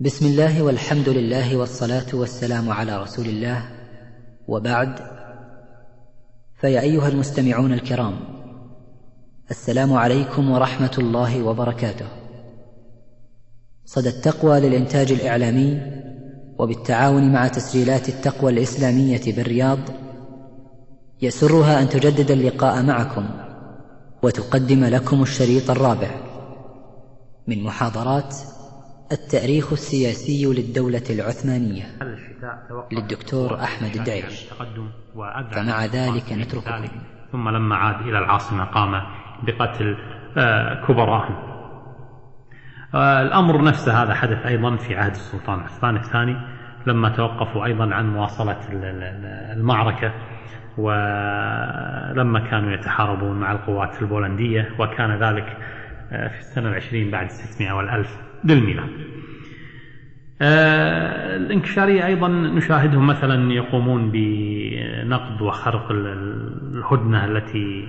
بسم الله والحمد لله والصلاة والسلام على رسول الله. وبعد فيا أيها المستمعون الكرام السلام عليكم ورحمة الله وبركاته. صدى التقوى للإنتاج الإعلامي وبالتعاون مع تسجيلات التقوى الإسلامية بالرياض يسرها أن تجدد اللقاء معكم وتقدم لكم الشريط الرابع من محاضرات التاريخ السياسي للدولة العثمانية. للدكتور أحمد الدعيش فمع ذلك نترككم. ثم لما عاد إلى العاصمة قام بقتل آه، كبراءهم. آه، الأمر نفسه هذا حدث أيضا في عهد السلطان عثمان الثاني لما توقفوا أيضا عن مواصلة المعركة ولما كانوا يتحاربون مع القوات البولندية وكان ذلك في السنة العشرين بعد 600 والألف للميلاد. آه الانكشارية أيضا نشاهدهم مثلا يقومون بنقض وخرق الهدنة التي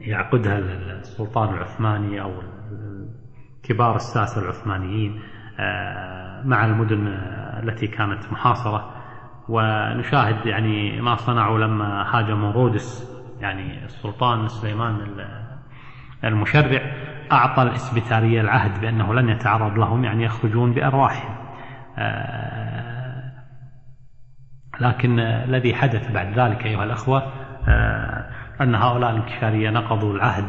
يعقدها السلطان العثماني أو كبار الساسة العثمانيين آه مع المدن التي كانت محاصرة. ونشاهد يعني ما صنعوا لما هاجموا رودس يعني السلطان سليمان المشرع أعطى الإسبيتالية العهد بأنه لن يتعرض لهم يعني يخرجون بأرواحهم. آه، لكن الذي حدث بعد ذلك أيها الأخوة آه، أن هؤلاء الانكشارية نقضوا العهد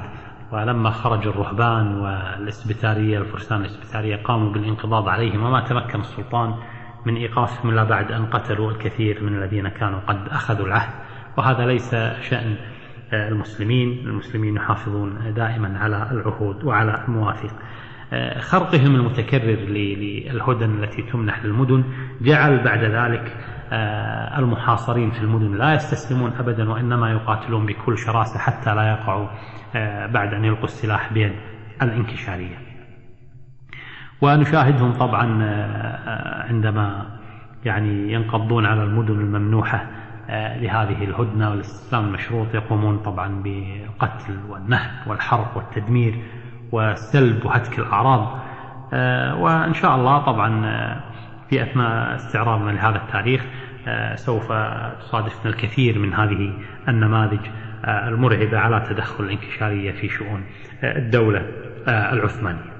ولما خرج الرهبان والإسبيتالية الفرسان الإسبيتالية قاموا بالانقضاض عليهم وما تمكن السلطان من إيقافهم إلا بعد أن قتلوا الكثير من الذين كانوا قد أخذوا العهد. وهذا ليس شأن المسلمين المسلمين يحافظون دائما على العهود وعلى المواثيق. خرقهم المتكرر للهدن التي تمنح للمدن جعل بعد ذلك آه، المحاصرين في المدن لا يستسلمون أبدا وإنما يقاتلون بكل شراسة حتى لا يقعوا آه، بعد أن يلقوا السلاح بيد الانكشارية. ونشاهدهم طبعا آه، عندما يعني ينقضون على المدن الممنوحة لهذه الهدنة والاستسلام المشروط يقومون طبعا بالقتل والنهب والحرق والتدمير والسلب وهتك الأعراض. آه، وإن شاء الله طبعا آه، في أثناء استعراضنا لهذا التاريخ سوف تصادفنا الكثير من هذه النماذج المرعبة على تدخل الانكشارية في شؤون الدولة العثمانية.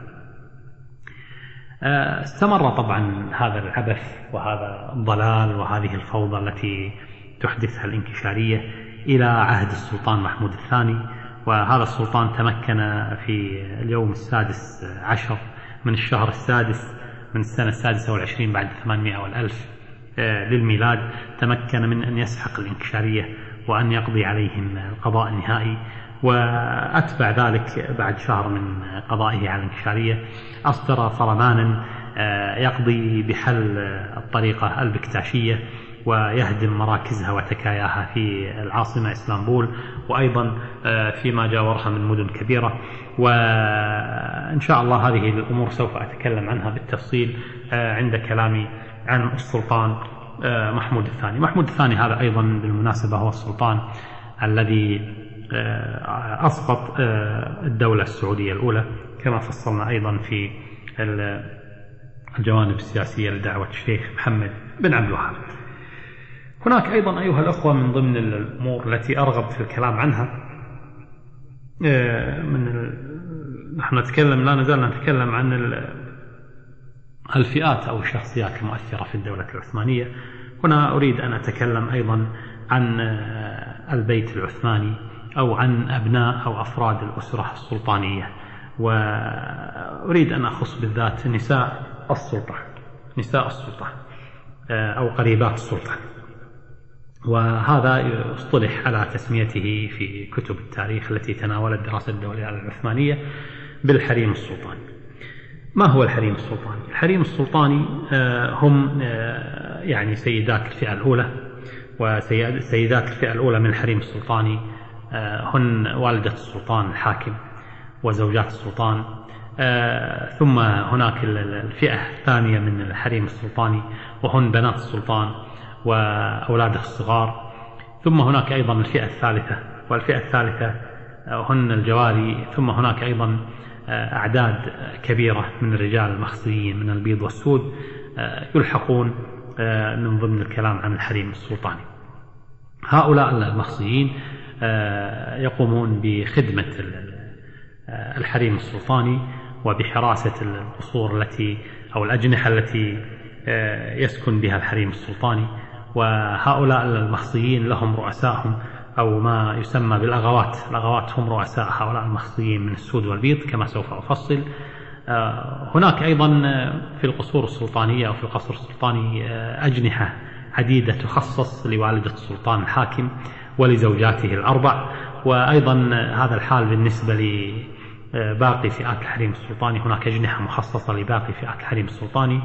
استمر طبعا هذا العبث وهذا الضلال وهذه الفوضى التي تحدثها الانكشارية إلى عهد السلطان محمود الثاني وهذا السلطان تمكن في اليوم السادس عشر من الشهر السادس من السنة السادسة والعشرين بعد ثمانمائة والألف آه، للميلاد. تمكن من أن يسحق الانكشارية وأن يقضي عليهم القضاء النهائي وأتبع ذلك بعد شهر من قضائه على الانكشارية. أصدر فرمانا آه، يقضي بحل الطريقة البكتاشية ويهدم مراكزها وتكاياها في العاصمة إسلامبول وأيضا آه، فيما جاورها من مدن كبيرة. وإن شاء الله هذه الأمور سوف أتكلم عنها بالتفصيل آه، عند كلامي عن السلطان آه، محمود الثاني. محمود الثاني هذا أيضا بالمناسبة هو السلطان الذي أسقط الدولة السعودية الأولى كما فصلنا أيضا في الجوانب السياسية لدعوة الشيخ محمد بن عبد الوهاب. هناك أيضا أيها الأخوة من ضمن الأمور التي أرغب في الكلام عنها آه، من نحن نتكلم لا نزال نتكلم عن الفئات أو الشخصيات المؤثرة في الدولة العثمانية. هنا أريد أن أتكلم أيضا عن آه، البيت العثماني أو عن أبناء أو أفراد الأسرة السلطانية. وأريد أن أخص بالذات نساء السلطان نساء السلطان آه، أو قريبات السلطان وهذا اصطلح على تسميته في كتب التاريخ التي تناولت دراسة الدولة العثمانية بالحريم السلطاني ما هو الحريم السلطاني؟ الحريم السلطاني آه، هم آه، يعني سيدات الفئة الأولى وسيدات الفئة الأولى من الحريم السلطاني آه، هن والدة السلطان الحاكم وزوجات السلطان ثم هناك الفئة الثانية من الحريم السلطاني وهن بنات السلطان وأولاده الصغار. ثم هناك أيضا الفئة الثالثة والفئة الثالثة هن الجواري. ثم هناك أيضا أعداد كبيرة من الرجال المخزيين من البيض والسود يلحقون من ضمن الكلام عن الحريم السلطاني. هؤلاء المخزيين يقومون بخدمة الحريم السلطاني وبحراسة القصور التي أو الأجنحة التي يسكن بها الحريم السلطاني. وهؤلاء المخصيين لهم رؤساءهم أو ما يسمى بالأغوات. الأغوات هم رؤساء هؤلاء المخصيين من السود والبيض كما سوف أفصل. آه، هناك أيضا في القصور السلطانية أو في القصر السلطاني آه، أجنحة عديدة تخصص لوالدة السلطان الحاكم ولزوجاته الأربع. وأيضا هذا الحال بالنسبة لباقي فئات الحريم السلطاني. هناك أجنحة مخصصة لباقي فئات الحريم السلطاني.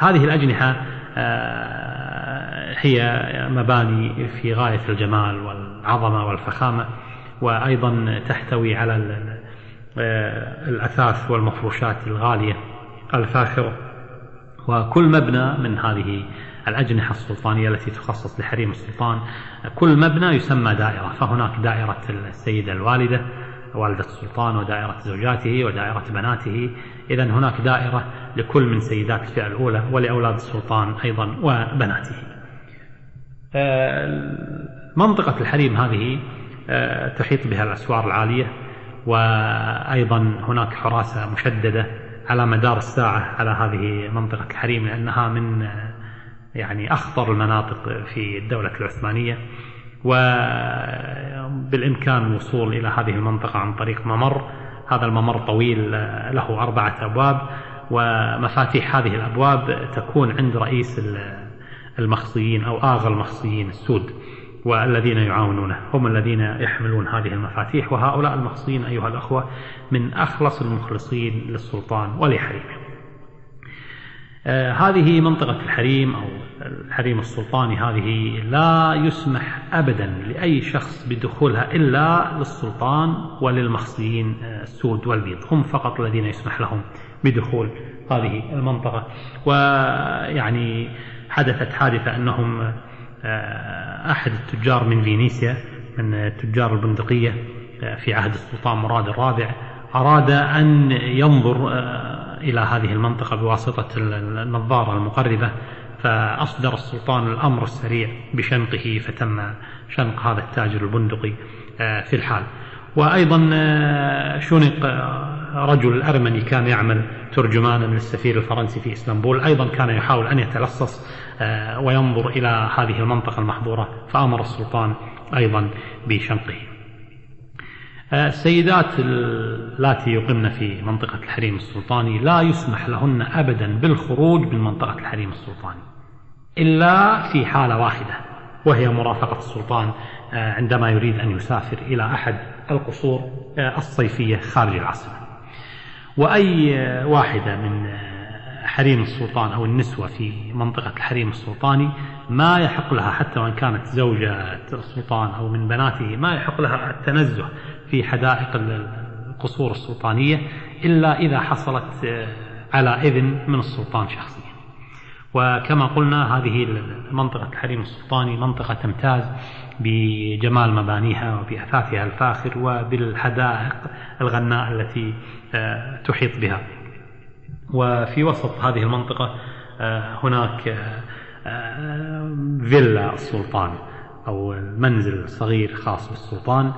هذه الأجنحة آه، هي مباني في غاية الجمال والعظمة والفخامة وأيضا تحتوي على آه، الأثاث والمفروشات الغالية الفاخرة. وكل مبنى من هذه الأجنحة السلطانية التي تخصص لحريم السلطان كل مبنى يسمى دائرة فهناك دائرة السيدة الوالدة والدة السلطان ودائرة زوجاته ودائرة بناته. إذا هناك دائرة لكل من سيدات الفئة الأولى ولأولاد السلطان أيضا وبناته. آه، منطقة الحريم هذه آه، تحيط بها الأسوار العالية وأيضا هناك حراسة مشددة على مدار الساعة على هذه منطقة الحريم لأنها من آه، يعني أخطر المناطق في الدولة العثمانية. وبالإمكان الوصول إلى هذه المنطقة عن طريق ممر. هذا الممر طويل له أربعة أبواب ومفاتيح هذه الأبواب تكون عند رئيس المخصيين أو آغا المخصيين السود والذين يعاونونه. هم الذين يحملون هذه المفاتيح وهؤلاء المخصيين أيها الأخوة من أخلص المخلصين للسلطان ولحريمه هذه منطقة الحريم أو الحريم السلطاني هذه لا يسمح أبدا لأي شخص بدخولها إلا للسلطان وللمخصيين آه، السود والبيض. هم فقط الذين يسمح لهم بدخول هذه المنطقة. ويعني حدثت حادثة أنهم آه، أحد التجار من فينيسيا من تجار البندقية في عهد السلطان مراد الرابع أراد أن ينظر إلى هذه المنطقة بواسطة النظارة المقربة فأصدر السلطان الأمر السريع بشنقه فتم شنق هذا التاجر البندقي آه، في الحال. وأيضا آه، شنق آه، رجل أرمني كان يعمل ترجمانا للسفير الفرنسي في إسطنبول أيضا كان يحاول أن يتلصص وينظر إلى هذه المنطقة المحظورة فأمر السلطان أيضا بشنقه. السيدات اللاتي يقمن في منطقة الحريم السلطاني لا يسمح لهن أبدا بالخروج من منطقة الحريم السلطاني إلا في حالة واحدة وهي مرافقة السلطان آه، عندما يريد أن يسافر إلى أحد القصور آه، الصيفية خارج العاصمة. وأي واحدة من حريم السلطان أو النسوة في منطقة الحريم السلطاني ما يحق لها حتى وإن كانت زوجة السلطان أو من بناته ما يحق لها التنزه في حدائق القصور السلطانية إلا إذا حصلت آه، على إذن من السلطان شخصيا. وكما قلنا هذه منطقة الحريم السلطاني منطقة تمتاز بجمال مبانيها وبأثاثها الفاخر وبالحدائق الغناء التي آه، تحيط بها. وفي وسط هذه المنطقة آه، هناك فيلا السلطان أو المنزل الصغير خاص بالسلطان.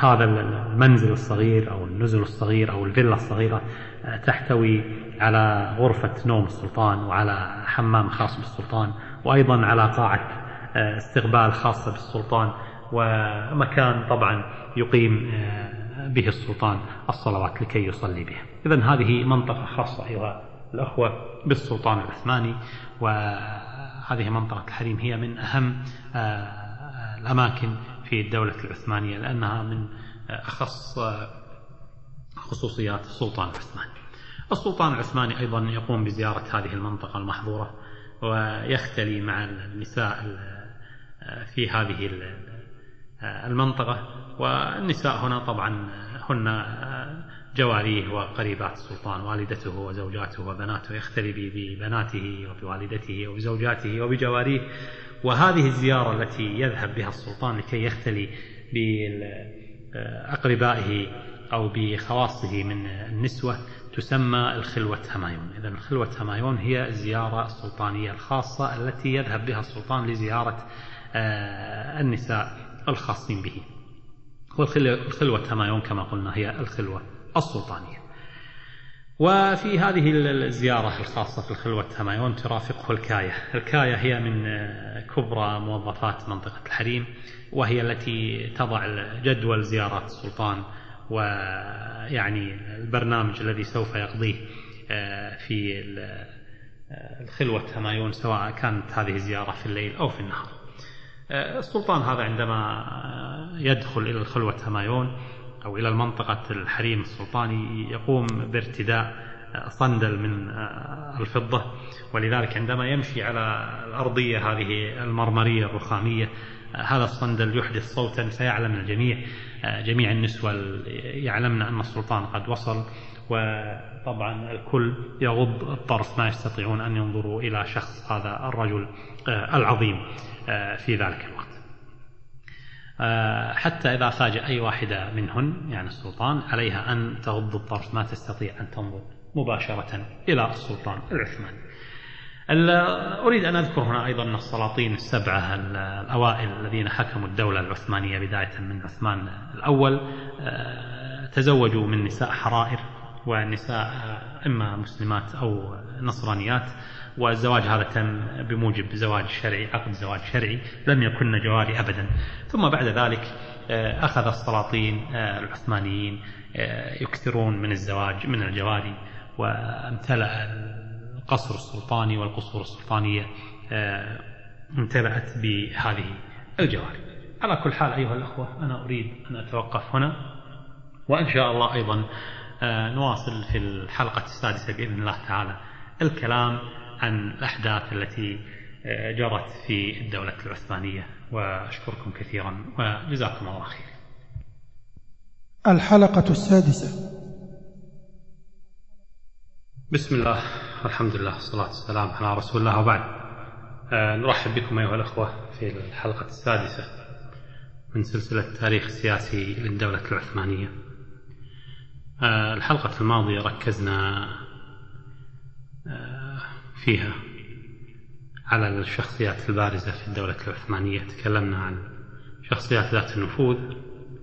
هذا المنزل الصغير أو النزل الصغير أو الفيلا الصغيرة آه، تحتوي على غرفة نوم السلطان وعلى حمام خاص بالسلطان وأيضا على قاعة آه، استقبال خاصة بالسلطان ومكان طبعا يقيم آه، به السلطان الصلوات لكي يصلي بها إذا هذه منطقة خاصة أيها الأخوة بالسلطان العثماني وهذه منطقة الحريم هي من أهم الأماكن في الدولة العثمانية لأنها من أخص خصوصيات السلطان العثماني. السلطان العثماني أيضا يقوم بزيارة هذه المنطقة المحظورة ويختلي مع النساء في هذه المنطقة والنساء هنا طبعا هن جواريه وقريبات السلطان والدته وزوجاته وبناته يختلي ببناته وبوالدته وبزوجاته وبجواريه. وهذه الزيارة التي يذهب بها السلطان لكي يختلي بأقربائه أو بخواصه من النسوة تسمى الخلوة همايون. إذا الخلوة همايون هي الزيارة السلطانية الخاصة التي يذهب بها السلطان لزيارة آه، النساء الخاصين به. والخلوة همايون كما قلنا هي الخلوة السلطانية. وفي هذه الزيارة الخاصة في الخلوة همايون ترافقه الكاية. الكاية هي من آه، كبرى موظفات منطقة الحريم وهي التي تضع جدول زيارات السلطان ويعني البرنامج الذي سوف يقضيه آه، في آه، الخلوة همايون سواء كانت هذه الزيارة في الليل أو في النهار. السلطان هذا عندما يدخل إلى الخلوة همايون أو إلى المنطقة الحريم السلطاني يقوم بارتداء صندل من الفضة. ولذلك عندما يمشي على الأرضية هذه المرمرية الرخامية هذا الصندل يحدث صوتا فيعلم الجميع جميع النسوة يعلمن أن السلطان قد وصل. وطبعا الكل يغض الطرف ما يستطيعون أن ينظروا إلى شخص هذا الرجل آه، العظيم آه، في ذلك. آه، حتى إذا فاجأ أي واحدة منهن يعني السلطان عليها أن تغض الطرف ما تستطيع أن تنظر مباشرة إلى السلطان العثماني أريد أن أذكر هنا أيضا السلاطين السبعة الأوائل الذين حكموا الدولة العثمانية بداية من عثمان الأول آه، تزوجوا من نساء حرائر ونساء آه، إما مسلمات أو نصرانيات والزواج هذا تم بموجب زواج شرعي عقد زواج شرعي لم يكن جواري أبدا. ثم بعد ذلك آه، أخذ السلاطين العثمانيين يكثرون من الزواج من الجواري وامتلأ القصر السلطاني والقصور السلطانية آه، امتلأت بهذه الجواري. على كل حال أيها الأخوة أنا أريد أن أتوقف هنا وإن شاء الله أيضا آه، نواصل في الحلقة السادسة بإذن الله تعالى. الكلام عن الأحداث التي آه، جرت في الدولة العثمانية وأشكركم كثيرا وجزاكم الله خير. الحلقة السادسة. بسم الله والحمد لله والصلاة والسلام على رسول الله وبعد. آه نرحب بكم أيها الأخوة في الحلقة السادسة من سلسلة تاريخ السياسي للدولة العثمانية. آه الحلقة الماضية ركزنا فيها. على الشخصيات البارزة في الدولة العثمانية. تكلمنا عن شخصيات ذات النفوذ.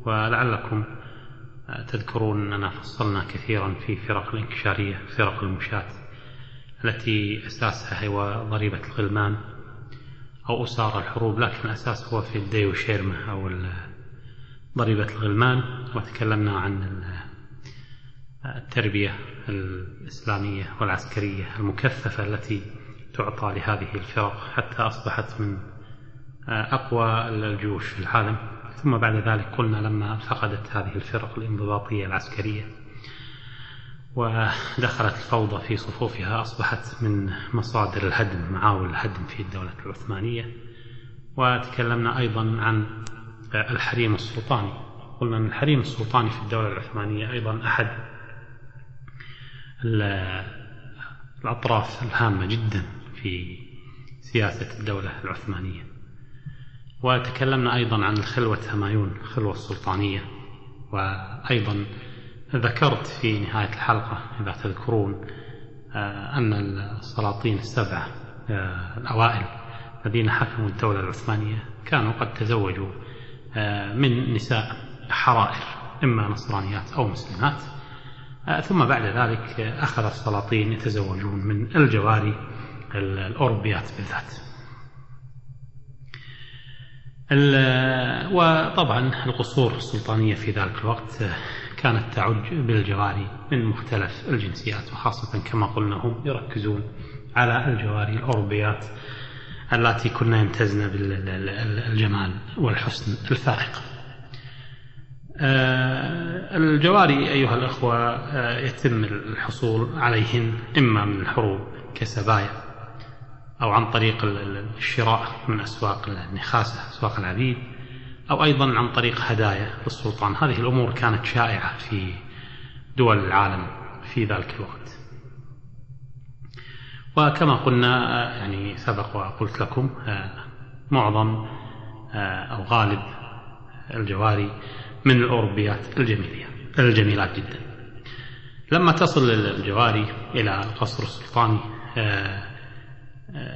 ولعلكم تذكرون أننا فصلنا كثيرا في فرق الانكشارية فرق المشاة التي أساسها هو ضريبة الغلمان أو أسار الحروب. لكن الأساس هو في الديو شيرمة أو ضريبة الغلمان. وتكلمنا عن التربية. الإسلامية والعسكرية المكثفة التي تعطى لهذه الفرق حتى أصبحت من أقوى الجيوش في العالم. ثم بعد ذلك قلنا لما فقدت هذه الفرق الانضباطية العسكرية ودخلت الفوضى في صفوفها أصبحت من مصادر الهدم معاول الهدم في الدولة العثمانية. وتكلمنا أيضا عن الحريم السلطاني. قلنا أن الحريم السلطاني في الدولة العثمانية أيضا أحد الأطراف الهامة جدا في سياسة الدولة العثمانية. وتكلمنا أيضا عن الخلوة همايون الخلوة السلطانية وأيضا ذكرت في نهاية الحلقة إذا تذكرون آه، أن السلاطين السبعة آه، الأوائل الذين حكموا الدولة العثمانية كانوا قد تزوجوا آه، من نساء حرائر إما نصرانيات أو مسلمات. ثم بعد ذلك أخذ السلاطين يتزوجون من الجواري الأوروبيات بالذات. وطبعا القصور السلطانية في ذلك الوقت كانت تعج بالجواري من مختلف الجنسيات وخاصة كما قلنا هم يركزون على الجواري الأوروبيات التي كنا يمتزن بالجمال والحسن الفائق الجواري أيها الأخوة آه، يتم الحصول عليهن إما من الحروب كسبايا أو عن طريق الشراء من أسواق النخاسة أسواق العبيد أو أيضا عن طريق هدايا للسلطان. هذه الأمور كانت شائعة في دول العالم في ذلك الوقت. وكما قلنا يعني سبق وقلت لكم معظم أو غالب الجواري من الأوروبيات الجميلية الجميلات جدا. لما تصل الجواري إلى القصر السلطاني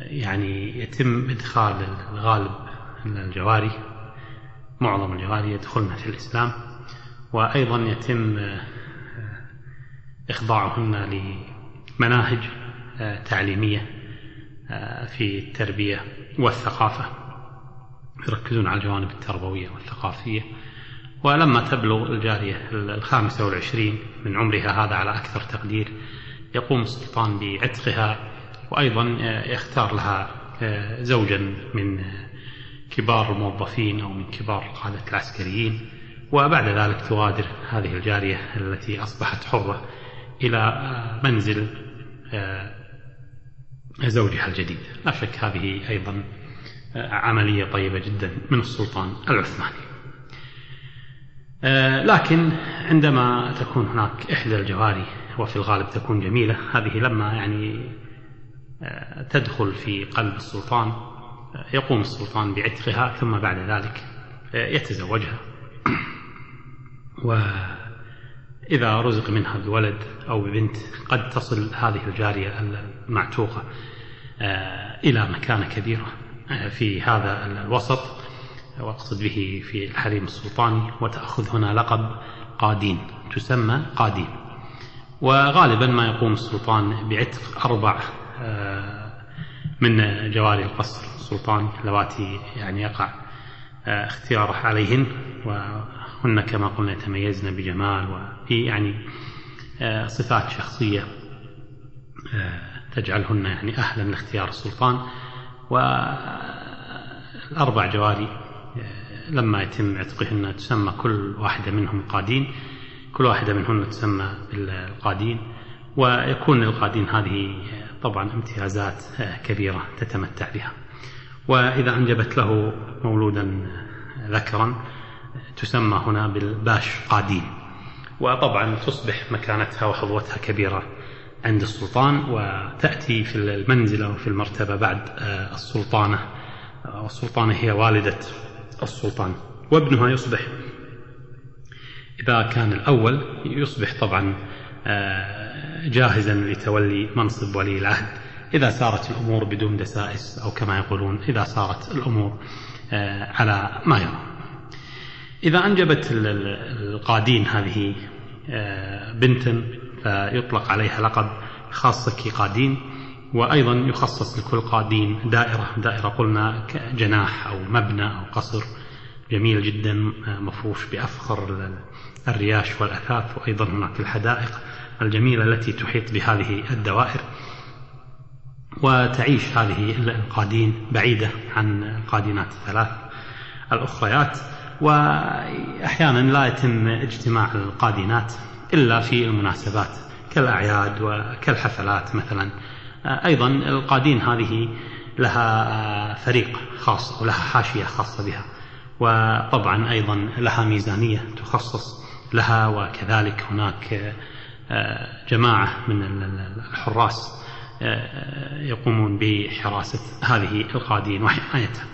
يعني يتم إدخال الغالب الجواري معظم الجواري يدخلن في الإسلام وأيضا يتم إخضاعهن لمناهج تعليمية في التربية والثقافة. يركزون على الجوانب التربوية والثقافية. ولما تبلغ الجارية الخامسة والعشرين من عمرها هذا على أكثر تقدير يقوم السلطان بعتقها وأيضا يختار لها زوجا من كبار الموظفين أو من كبار القادة العسكريين. وبعد ذلك تغادر هذه الجارية التي أصبحت حرة إلى منزل زوجها الجديد. لا شك هذه أيضا عملية طيبة جدا من السلطان العثماني. لكن عندما تكون هناك إحدى الجواري وفي الغالب تكون جميلة هذه لما يعني تدخل في قلب السلطان يقوم السلطان بعتقها ثم بعد ذلك يتزوجها. وإذا رزق منها بولد أو ببنت قد تصل هذه الجارية المعتوقة إلى مكانة كبيرة في هذا الوسط. وأقصد به في الحريم السلطاني وتأخذ هنا لقب قادين. تسمى قادين. وغالبا ما يقوم السلطان بعتق أربع من جواري القصر السلطاني اللواتي يعني يقع اختياره عليهن. وهن كما قلنا يتميزن بجمال وفي يعني صفات شخصية تجعلهن يعني أهلا لاختيار السلطان. والأربع جواري لما يتم عتقهن تسمى كل واحدة منهم قادين كل واحدة منهن تسمى بالقادين ويكون للقادين هذه طبعا امتيازات كبيرة تتمتع بها. وإذا أنجبت له مولودا ذكرا تسمى هنا بالباش قادين. وطبعا تصبح مكانتها وحظوتها كبيرة عند السلطان وتأتي في المنزلة وفي المرتبة بعد السلطانة والسلطانة هي والدة السلطان وابنها يصبح. إذا كان الأول يصبح طبعا جاهزا لتولي منصب ولي العهد. إذا سارت الأمور بدون دسائس أو كما يقولون إذا صارت الأمور على ما يرى. إذا أنجبت القادين هذه بنتا فيطلق عليها لقب خاصة قادين. وأيضا يخصص لكل قادين دائرة دائرة قلنا جناح أو مبنى أو قصر. جميل جدا مفروش بأفخر الرياش والأثاث وأيضا هناك الحدائق الجميلة التي تحيط بهذه الدوائر. وتعيش هذه القادين بعيدة عن القادينات الثلاث الأخريات. وأحيانا لا يتم اجتماع القادينات إلا في المناسبات كالأعياد وكالحفلات مثلا. أيضا القادين هذه لها فريق خاص ولها حاشية خاصة بها وطبعا أيضا لها ميزانية تخصص لها وكذلك هناك جماعة من الحراس يقومون بحراسة هذه القادين وحمايتها.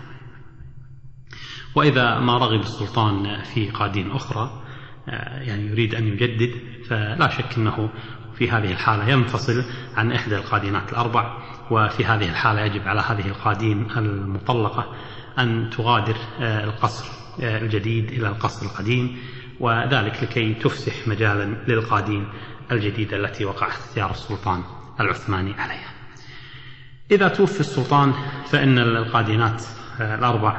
وإذا ما رغب السلطان في قادين أخرى يعني يريد أن يجدد فلا شك أنه في هذه الحالة ينفصل عن إحدى القادينات الأربع وفي هذه الحالة يجب على هذه القادين المطلقة أن تغادر القصر الجديد إلى القصر القديم وذلك لكي تفسح مجالا للقادين الجديدة التي وقع اختيار السلطان العثماني عليها. إذا توفي السلطان فإن القادينات الأربع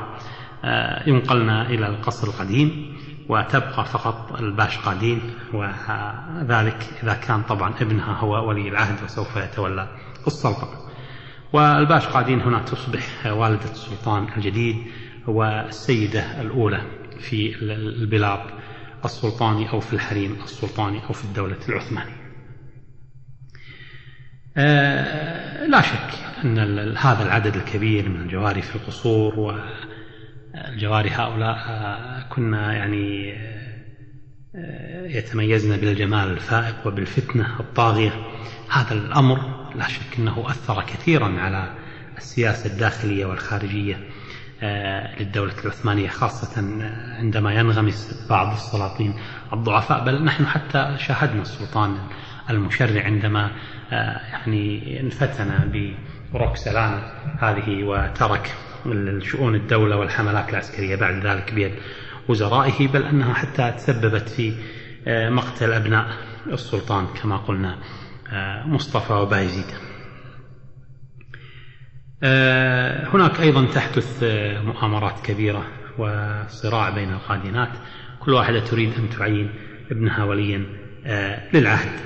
ينقلن إلى القصر القديم. وتبقى فقط الباش قادين وذلك إذا كان طبعا ابنها هو ولي العهد وسوف يتولى السلطنة والباش قادين هنا تصبح والدة السلطان الجديد والسيدة الأولى في البلاد السلطاني أو في الحريم السلطاني أو في الدولة العثمانية. لا شك أن هذا العدد الكبير من الجواري في القصور والجواري هؤلاء كنا يعني يتميزن بالجمال الفائق وبالفتنة الطاغية. هذا الأمر لا شك أنه أثر كثيرا على السياسة الداخلية والخارجية للدولة العثمانية خاصة عندما ينغمس بعض السلاطين الضعفاء. بل نحن حتى شاهدنا السلطان المشرع عندما يعني انفتن بروكسلانا هذه وترك شؤون الدولة والحملات العسكرية بعد ذلك بيد وزرائه بل أنها حتى تسببت في مقتل أبناء السلطان كما قلنا مصطفى وبايزيد هناك أيضا تحدث مؤامرات كبيرة وصراع بين القادينات كل واحدة تريد أن تعين ابنها وليا للعهد.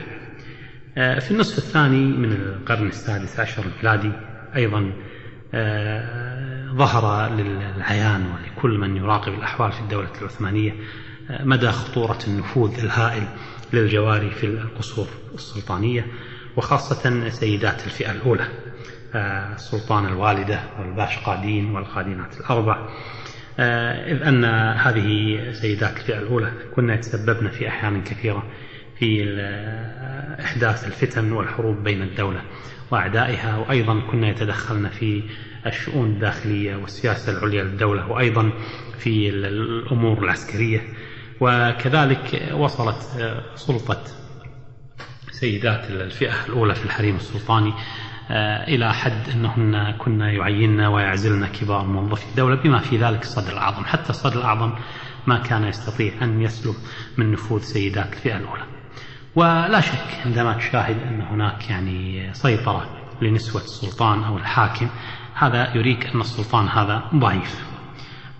في النصف الثاني من القرن السادس عشر الميلادي أيضا ظهر للعيان ولكل من يراقب الأحوال في الدولة العثمانية مدى خطورة النفوذ الهائل للجواري في القصور السلطانية وخاصة سيدات الفئة الأولى السلطان الوالدة والباش قادين والقادينات الأربع إذ أن هذه سيدات الفئة الأولى كن يتسببن في أحيان كثيرة في إحداث الفتن والحروب بين الدولة وأعدائها وأيضا كنا يتدخلن في الشؤون الداخلية والسياسة العليا للدولة وأيضا في الأمور العسكرية. وكذلك وصلت سلطة سيدات الفئة الأولى في الحريم السلطاني إلى حد أنهن كنا يعينن ويعزلن كبار موظفي الدولة بما في ذلك الصدر الأعظم. حتى الصدر الأعظم ما كان يستطيع أن يسلب من نفوذ سيدات الفئة الأولى. ولا شك عندما تشاهد أن هناك يعني سيطرة لنسوة السلطان أو الحاكم هذا يريك أن السلطان هذا ضعيف.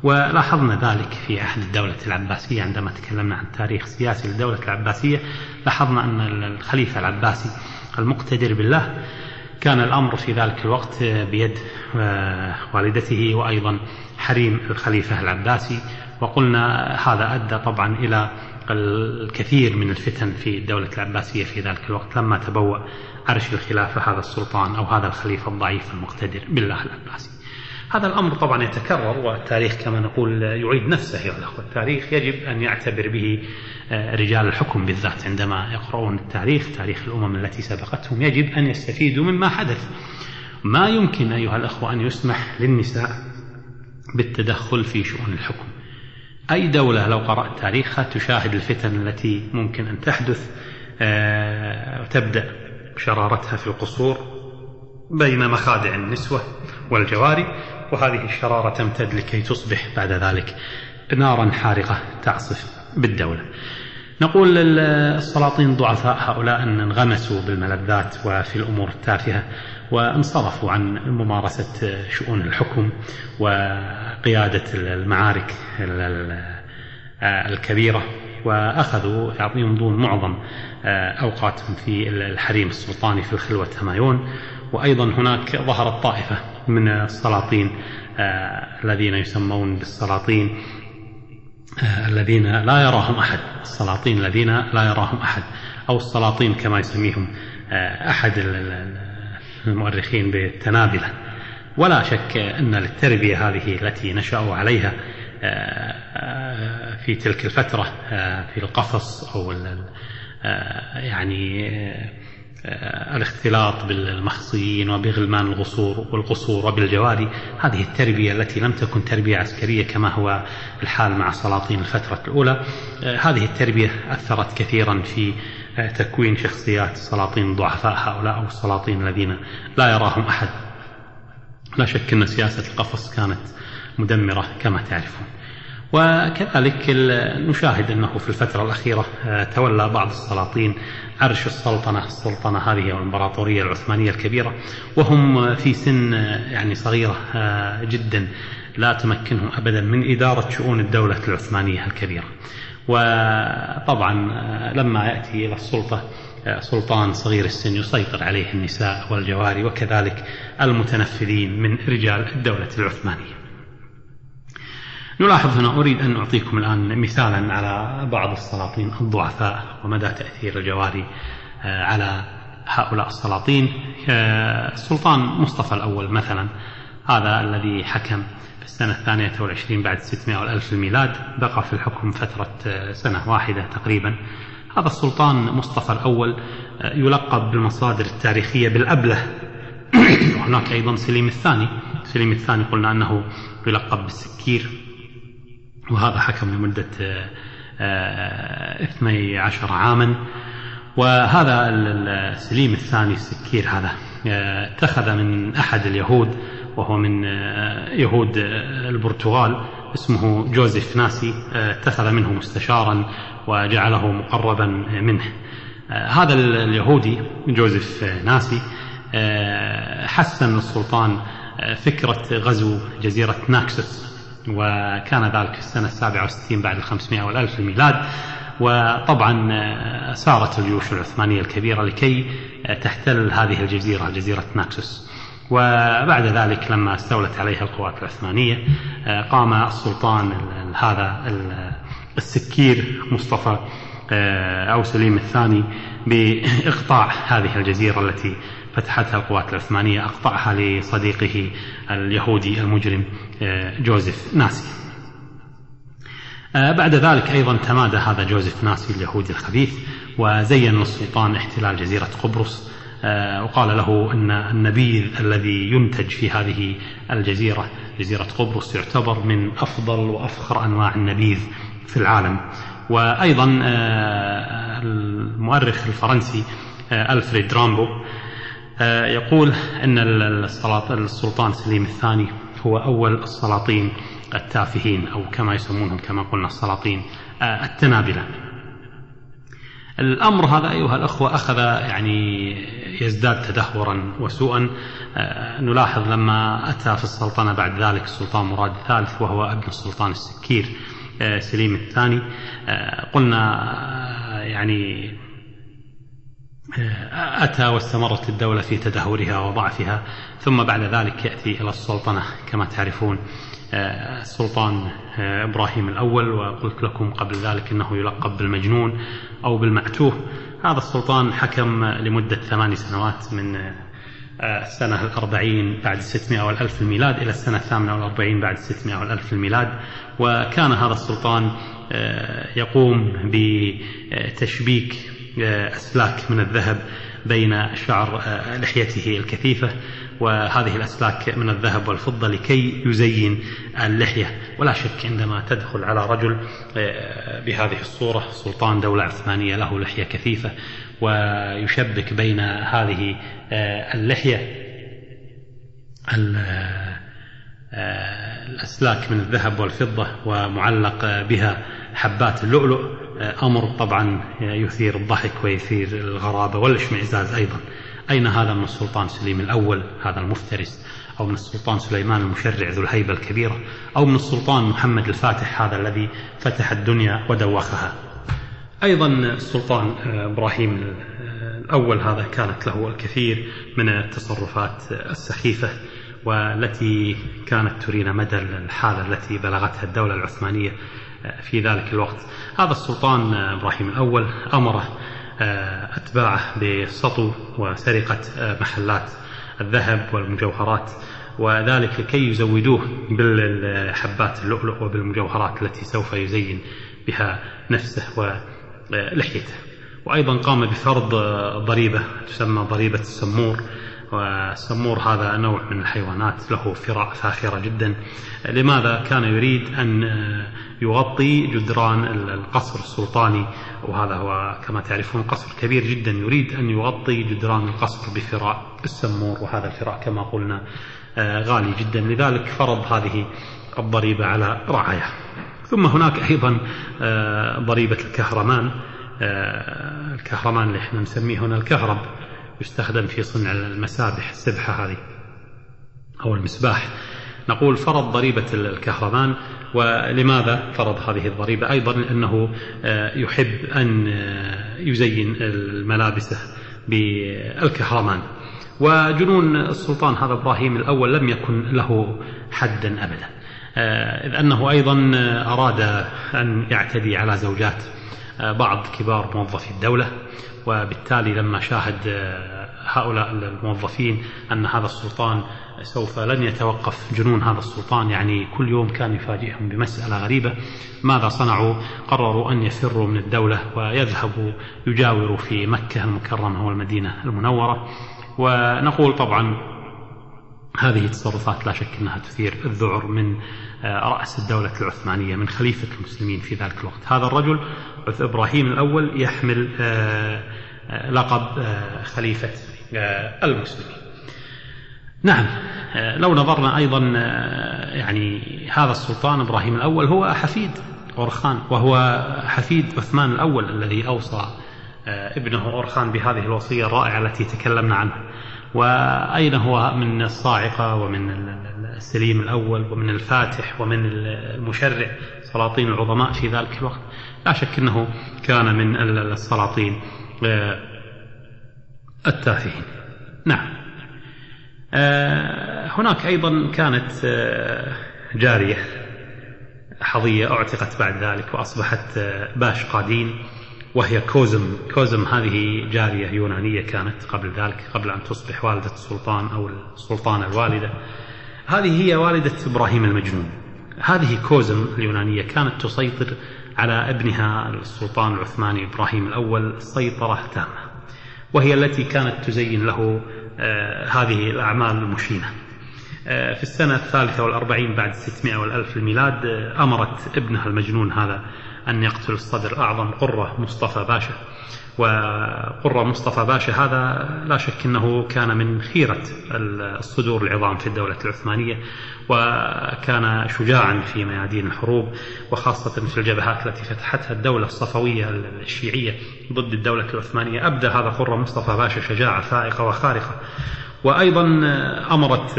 ولاحظنا ذلك في عهد الدولة العباسية. عندما تكلمنا عن تاريخ السياسي للدولة العباسية لاحظنا أن الخليفة العباسي المقتدر بالله كان الأمر في ذلك الوقت بيد والدته وأيضا حريم الخليفة العباسي. وقلنا هذا أدى طبعا إلى الكثير من الفتن في الدولة العباسية في ذلك الوقت لما تبوأ عرش الخلافة هذا السلطان أو هذا الخليفة الضعيف المقتدر بالله العباسي. هذا الأمر طبعا يتكرر والتاريخ كما نقول يعيد نفسه يا الأخوة التاريخ يجب أن يعتبر به رجال الحكم بالذات عندما يقرؤون التاريخ تاريخ الأمم التي سبقتهم. يجب أن يستفيدوا مما حدث. ما يمكن أيها الأخوة أن يسمح للنساء بالتدخل في شؤون الحكم. أي دولة لو قرأت تاريخها تشاهد الفتن التي ممكن أن تحدث وتبدأ شرارتها في القصور بين مخادع النسوة والجواري وهذه الشرارة تمتد لكي تصبح بعد ذلك نارا حارقة تعصف بالدولة. نقول السلاطين الضعفاء هؤلاء أن انغمسوا بالملذات وفي الأمور التافهة. وانصرفوا عن ممارسة شؤون الحكم وقيادة المعارك الكبيرة وأخذوا يمضون معظم أوقاتهم في الحريم السلطاني في الخلوة تمايون وأيضا هناك ظهرت طائفة من السلاطين الذين يسمون بالسلاطين الذين لا يراهم أحد السلاطين الذين لا يراهم أحد أو السلاطين كما يسميهم أحد المؤرخين بالتنابلة ولا شك أن للتربية هذه التي نشأوا عليها في تلك الفترة في القفص أو يعني الاختلاط بالمخصيين وبغلمان الغصور والقصور وبالجواري هذه التربية التي لم تكن تربية عسكرية كما هو الحال مع سلاطين الفترة الأولى هذه التربية أثرت كثيرا في تكوين شخصيات السلاطين الضعفاء هؤلاء أو السلاطين الذين لا يراهم أحد. لا شك أن سياسة القفص كانت مدمرة كما تعرفون. وكذلك نشاهد أنه في الفترة الأخيرة تولى بعض السلاطين عرش السلطنة السلطنة هذه الإمبراطورية العثمانية الكبيرة وهم في سن يعني صغيرة جدا لا تمكنهم أبدا من إدارة شؤون الدولة العثمانية الكبيرة. وطبعا لما يأتي إلى السلطة سلطان صغير السن يسيطر عليه النساء والجواري وكذلك المتنفذين من رجال الدولة العثمانية. نلاحظ هنا أريد أن أعطيكم الآن مثالا على بعض السلاطين الضعفاء ومدى تأثير الجواري على هؤلاء السلاطين. السلطان مصطفى الأول مثلا هذا الذي حكم السنة الثانية والعشرين بعد 600 والألف الميلاد بقى في الحكم فترة سنة واحدة تقريبا. هذا السلطان مصطفى الأول يلقب بالمصادر التاريخية بالأبلة. وهناك أيضا سليم الثاني. سليم الثاني قلنا أنه يلقب بالسكير. وهذا حكم لمدة 12 عاما. وهذا سليم الثاني السكير هذا اتخذ من أحد اليهود وهو من يهود البرتغال اسمه جوزيف ناسي اتخذ منه مستشارا وجعله مقربا منه. هذا اليهودي جوزيف ناسي حسن السلطان فكرة غزو جزيرة ناكسوس وكان ذلك في السنة السابعة والستين بعد الخمسمائة والألف الميلاد. وطبعا سارت الجيوش العثمانية الكبيرة لكي تحتل هذه الجزيرة جزيرة ناكسوس. وبعد ذلك لما استولت عليها القوات العثمانية قام السلطان هذا السكير مصطفى أو سليم الثاني بإقطاع هذه الجزيرة التي فتحتها القوات العثمانية أقطعها لصديقه اليهودي المجرم جوزيف ناسي. بعد ذلك أيضا تمادى هذا جوزيف ناسي اليهودي الخبيث وزين السلطان احتلال جزيرة قبرص وقال له أن النبيذ الذي ينتج في هذه الجزيرة جزيرة قبرص يعتبر من أفضل وأفخر أنواع النبيذ في العالم. وأيضا المؤرخ الفرنسي ألفريد رامبو يقول أن السلطان سليم الثاني هو أول السلاطين التافهين أو كما يسمونهم كما قلنا السلاطين التنابلة. الأمر هذا أيها الأخوة أخذ يعني يزداد تدهورا وسوءا. نلاحظ لما أتى في السلطنة بعد ذلك السلطان مراد الثالث وهو ابن السلطان السكير سليم الثاني. قلنا يعني أتى واستمرت الدولة في تدهورها وضعفها ثم بعد ذلك يأتي إلى السلطنة كما تعرفون. السلطان إبراهيم الأول وقلت لكم قبل ذلك أنه يلقب بالمجنون أو بالمعتوه هذا السلطان حكم لمدة ثماني سنوات من السنة الأربعين بعد الستمائة والألف الميلاد إلى السنة الثامنة والأربعين بعد الستمائة والألف الميلاد. وكان هذا السلطان يقوم بتشبيك أسلاك من الذهب بين شعر لحيته الكثيفة. وهذه الأسلاك من الذهب والفضة لكي يزين اللحية. ولا شك عندما تدخل على رجل بهذه الصورة سلطان دولة عثمانية له لحية كثيفة ويشبك بين هذه اللحية الأسلاك من الذهب والفضة ومعلق بها حبات اللؤلؤ. أمر طبعا يثير الضحك ويثير الغرابة والاشمئزاز أيضا. أين هذا من السلطان سليم الأول؟ هذا المفترس. أو من السلطان سليمان المشرع ذو الهيبة الكبيرة. أو من السلطان محمد الفاتح هذا الذي فتح الدنيا ودوخها أيضا السلطان إبراهيم الأول هذا كانت له الكثير من التصرفات السخيفة والتي كانت ترينا مدى الحالة التي بلغتها الدولة العثمانية في ذلك الوقت. هذا السلطان إبراهيم الأول أمر أتباعه بسطو وسرقة محلات الذهب والمجوهرات وذلك كي يزودوه بالحبات اللؤلؤ وبالمجوهرات التي سوف يزين بها نفسه ولحيته. وأيضا قام بفرض ضريبة تسمى ضريبة السمور والسمور هذا نوع من الحيوانات له فراء فاخرة جدا. لماذا كان يريد أن يغطي جدران القصر السلطاني؟ وهذا هو كما تعرفون قصر كبير جدا. يريد أن يغطي جدران القصر بفراء السمور وهذا الفراء كما قلنا غالي جدا. لذلك فرض هذه الضريبة على رعاياه ثم هناك أيضا ضريبة الكهرمان الكهرمان اللي إحنا نسميه هنا الكهرب. يستخدم في صنع المسابح السبحة هذه أو المسباح. نقول فرض ضريبة الكهرمان ولماذا فرض هذه الضريبة؟ أيضا لأنه يحب أن يزين الملابس بالكهرمان وجنون السلطان هذا إبراهيم الأول لم يكن له حدا أبدا. إذ أنه أيضا أراد أن يعتدي على زوجات بعض كبار موظفي الدولة. وبالتالي لما شاهد هؤلاء الموظفين أن هذا السلطان سوف لن يتوقف جنون هذا السلطان يعني كل يوم كان يفاجئهم بمسألة غريبة. ماذا صنعوا؟ قرروا أن يفروا من الدولة ويذهبوا يجاوروا في مكة المكرمة والمدينة المنورة. ونقول طبعا هذه التصرفات لا شك أنها تثير الذعر من رأس الدولة العثمانية من خليفة المسلمين في ذلك الوقت. هذا الرجل إبراهيم الأول يحمل لقب خليفة المسلمين. نعم لو نظرنا أيضا يعني هذا السلطان إبراهيم الأول هو حفيد أورخان وهو حفيد عثمان الأول الذي أوصى ابنه أورخان بهذه الوصية الرائعة التي تكلمنا عنها. وأين هو من الصاعقة ومن السليم الأول ومن الفاتح ومن المشرع سلاطين العظماء في ذلك الوقت؟ لا شك أنه كان من السلاطين. التافهين. نعم. هناك أيضا كانت جارية حظية أعتقت بعد ذلك وأصبحت باش قادين وهي كوزم. كوزم هذه جارية يونانية كانت قبل ذلك قبل أن تصبح والدة السلطان أو السلطانة الوالدة. هذه هي والدة إبراهيم المجنون. هذه كوزم اليونانية كانت تسيطر على ابنها السلطان العثماني إبراهيم الأول سيطرة تامة. وهي التي كانت تزين له هذه الأعمال المشينة. في السنة الثالثة والأربعين بعد 600 والألف الميلاد أمرت ابنها المجنون هذا أن يقتل الصدر الأعظم قرة مصطفى باشا. وقرة مصطفى باشا هذا لا شك أنه كان من خيرة الصدور العظام في الدولة العثمانية وكان شجاعا في ميادين الحروب وخاصة في الجبهات التي فتحتها الدولة الصفوية الشيعية ضد الدولة العثمانية. أبدى هذا قرة مصطفى باشا شجاعة فائقة وخارقة. وأيضا أمرت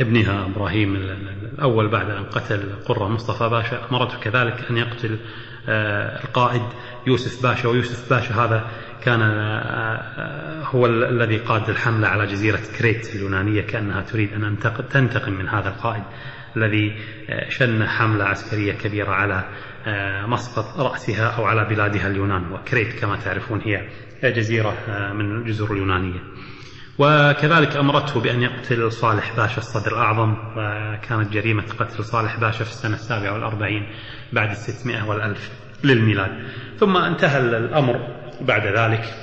ابنها إبراهيم الأول بعد أن قتل قرة مصطفى باشا أمرته كذلك أن يقتل القائد يوسف باشا ويوسف باشا هذا كان هو الذي قاد الحملة على جزيرة كريت اليونانية كأنها تريد أن تنتقم من هذا القائد الذي شن حملة عسكرية كبيرة على مسقط رأسها أو على بلادها اليونان وكريت كما تعرفون هي جزيرة من الجزر اليونانية. وكذلك أمرته بأن يقتل صالح باشا الصدر الأعظم وكانت جريمة قتل صالح باشا في السنة السابعة والأربعين بعد الستمائة والألف للميلاد. ثم انتهى الأمر بعد ذلك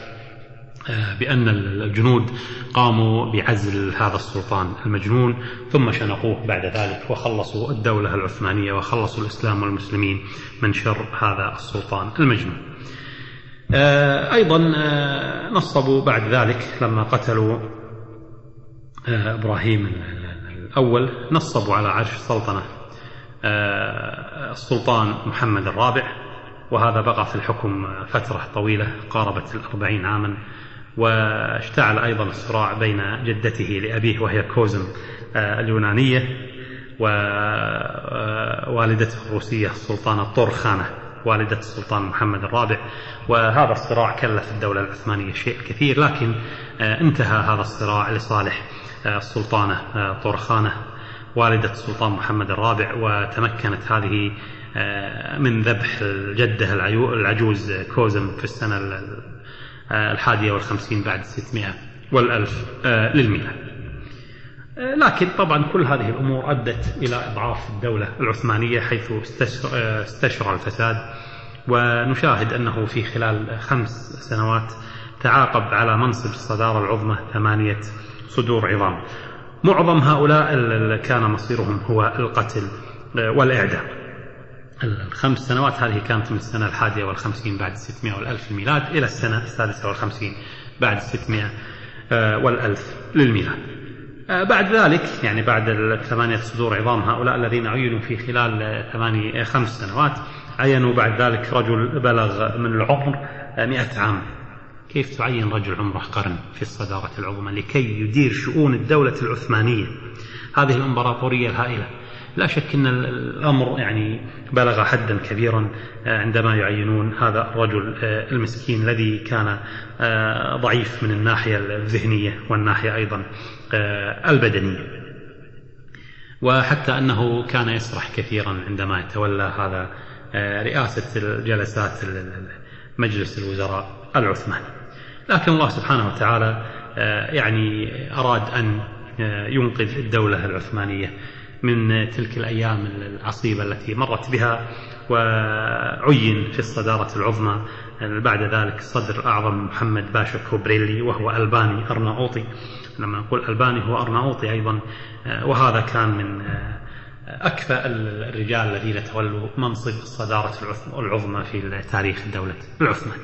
بأن الجنود قاموا بعزل هذا السلطان المجنون ثم شنقوه بعد ذلك وخلصوا الدولة العثمانية وخلصوا الإسلام والمسلمين من شر هذا السلطان المجنون. أيضا نصبوا بعد ذلك لما قتلوا إبراهيم الأول نصبوا على عرش السلطنة السلطان محمد الرابع وهذا بقى في الحكم فترة طويلة قاربت الأربعين عاما واشتعل أيضا الصراع بين جدته لأبيه وهي كوزم اليونانية ووالدته الروسية السلطانة طورخانة والدة السلطان محمد الرابع وهذا الصراع كلف الدولة العثمانية شيء كثير لكن انتهى هذا الصراع لصالح السلطانة طورخانة والدة السلطان محمد الرابع وتمكنت هذه من ذبح الجدة العجوز كوزم في السنة الحادية والخمسين بعد الستمائة والألف للميلاد. لكن طبعا كل هذه الأمور أدت إلى إضعاف الدولة العثمانية حيث استشرى الفساد. ونشاهد أنه في خلال خمس سنوات تعاقب على منصب الصدارة العظمى ثمانية صدور عظام. معظم هؤلاء كان مصيرهم هو القتل والإعدام. الخمس سنوات هذه كانت من السنة الحادية والخمسين بعد الستمائة والألف الميلاد إلى السنة السادسة والخمسين بعد الستمائة والألف للميلاد. بعد ذلك يعني بعد الثمانية صدور عظام هؤلاء الذين عينوا في خلال ثماني خمس سنوات عينوا بعد ذلك رجل بلغ من العمر مئة عام. كيف تعين رجل عمره قرن في الصدارة العظمى لكي يدير شؤون الدولة العثمانية؟ هذه الإمبراطورية الهائلة. لا شك أن الأمر يعني بلغ حدا كبيرا عندما يعينون هذا الرجل المسكين الذي كان ضعيف من الناحية الذهنية والناحية أيضا البدنية. وحتى أنه كان يسرح كثيرا عندما يتولى هذا رئاسة الجلسات مجلس الوزراء العثماني لكن الله سبحانه وتعالى يعني أراد أن ينقذ الدولة العثمانية من تلك الأيام العصيبة التي مرت بها وعين في الصدارة العظمى. بعد ذلك الصدر الأعظم محمد باشا كوبريلي وهو ألباني أرناؤوطي. لما نقول ألباني هو أرناؤوطي أيضا وهذا كان من أكفأ الرجال الذين تولوا منصب الصدارة العظمى في تاريخ الدولة العثمانية.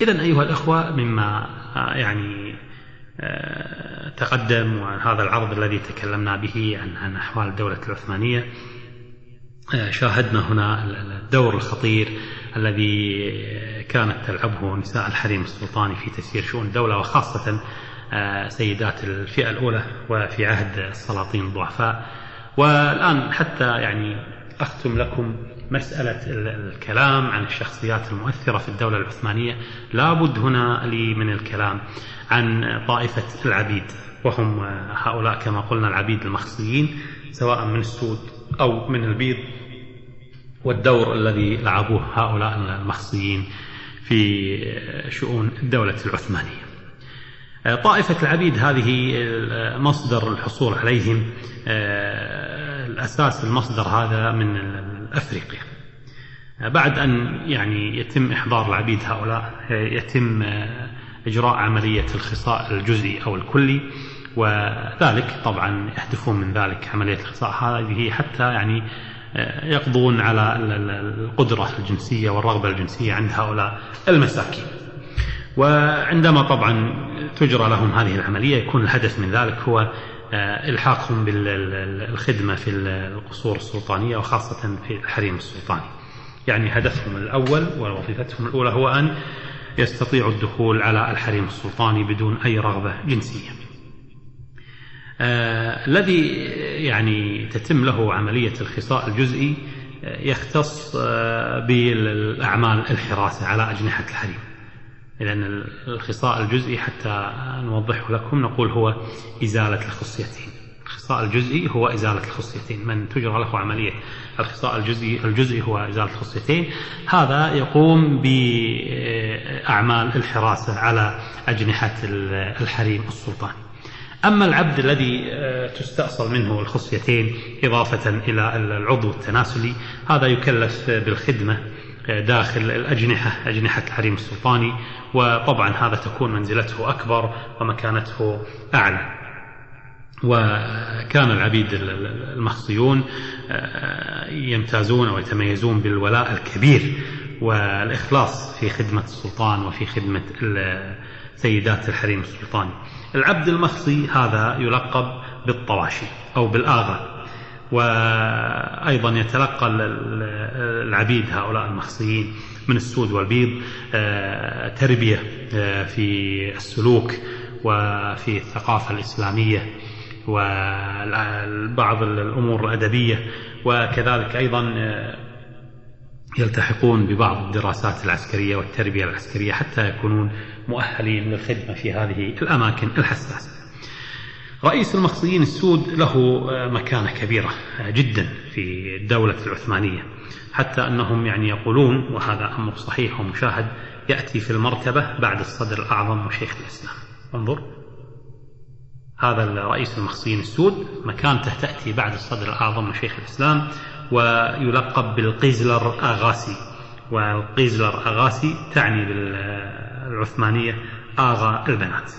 إذا أيها الأخوة مما يعني تقدم وهذا العرض الذي تكلمنا به عن عن أحوال الدولة العثمانية. شاهدنا هنا الدور الخطير الذي كانت تلعبه نساء الحريم السلطاني في تسيير شؤون الدولة وخاصة سيدات الفئة الأولى وفي عهد السلاطين الضعفاء. والآن حتى يعني أختم لكم مسألة الكلام عن الشخصيات المؤثرة في الدولة العثمانية. لابد هنا لي من الكلام عن طائفة العبيد وهم هؤلاء كما قلنا العبيد المخصيين سواء من السود أو من البيض والدور الذي لعبوه هؤلاء المخصيين في شؤون الدولة العثمانية. طائفة العبيد هذه مصدر الحصول عليهم الأساس المصدر هذا من أفريقيا. بعد أن يعني يتم إحضار العبيد هؤلاء يتم إجراء عملية الخصاء الجزئي أو الكلي وذلك طبعا يهدفون من ذلك عملية الخصاء. هذه حتى يعني يقضون على القدرة الجنسية والرغبة الجنسية عند هؤلاء المساكين. وعندما طبعا تجرى لهم هذه العملية يكون الهدف من ذلك هو إلحاقهم بالخدمة في القصور السلطانية وخاصة في الحريم السلطاني. يعني هدفهم الأول ووظيفتهم الأولى هو أن يستطيعوا الدخول على الحريم السلطاني بدون أي رغبة جنسية. آه الذي يعني تتم له عملية الخصاء الجزئي يختص آه بالأعمال الحراسة على أجنحة الحريم. لأن الخصاء الجزئي حتى نوضحه لكم نقول هو إزالة الخصيتين. الخصاء الجزئي هو إزالة الخصيتين. من تجرى له عملية الخصاء الجزئي الجزئي هو إزالة الخصيتين. هذا يقوم بأعمال الحراسة على أجنحة الحريم السلطاني أما العبد الذي تستأصل منه الخصيتين إضافة إلى العضو التناسلي هذا يكلف بالخدمة داخل الأجنحة أجنحة الحريم السلطاني وطبعا هذا تكون منزلته أكبر ومكانته أعلى. وكان العبيد المخصيون يمتازون ويتميزون بالولاء الكبير والإخلاص في خدمة السلطان وفي خدمة سيدات الحريم السلطاني. العبد المخصي هذا يلقب بالطواشي أو بالآغا. وأيضا يتلقى العبيد هؤلاء المخصيين من السود والبيض تربية في السلوك وفي الثقافة الإسلامية وبعض الأمور الأدبية. وكذلك أيضا يلتحقون ببعض الدراسات العسكرية والتربية العسكرية حتى يكونون مؤهلين للخدمة في هذه الأماكن الحساسة. رئيس المخصيين السود له مكانة كبيرة جدا في الدولة العثمانية. حتى أنهم يعني يقولون وهذا أمر صحيح ومشاهد يأتي في المرتبة بعد الصدر الأعظم وشيخ الإسلام. انظر. هذا الرئيس المخصيين السود مكانته تأتي بعد الصدر الأعظم وشيخ الإسلام ويلقب بالقيزلر آغاسي. والقيزلر آغاسي تعني بالعثمانية آغا البنات.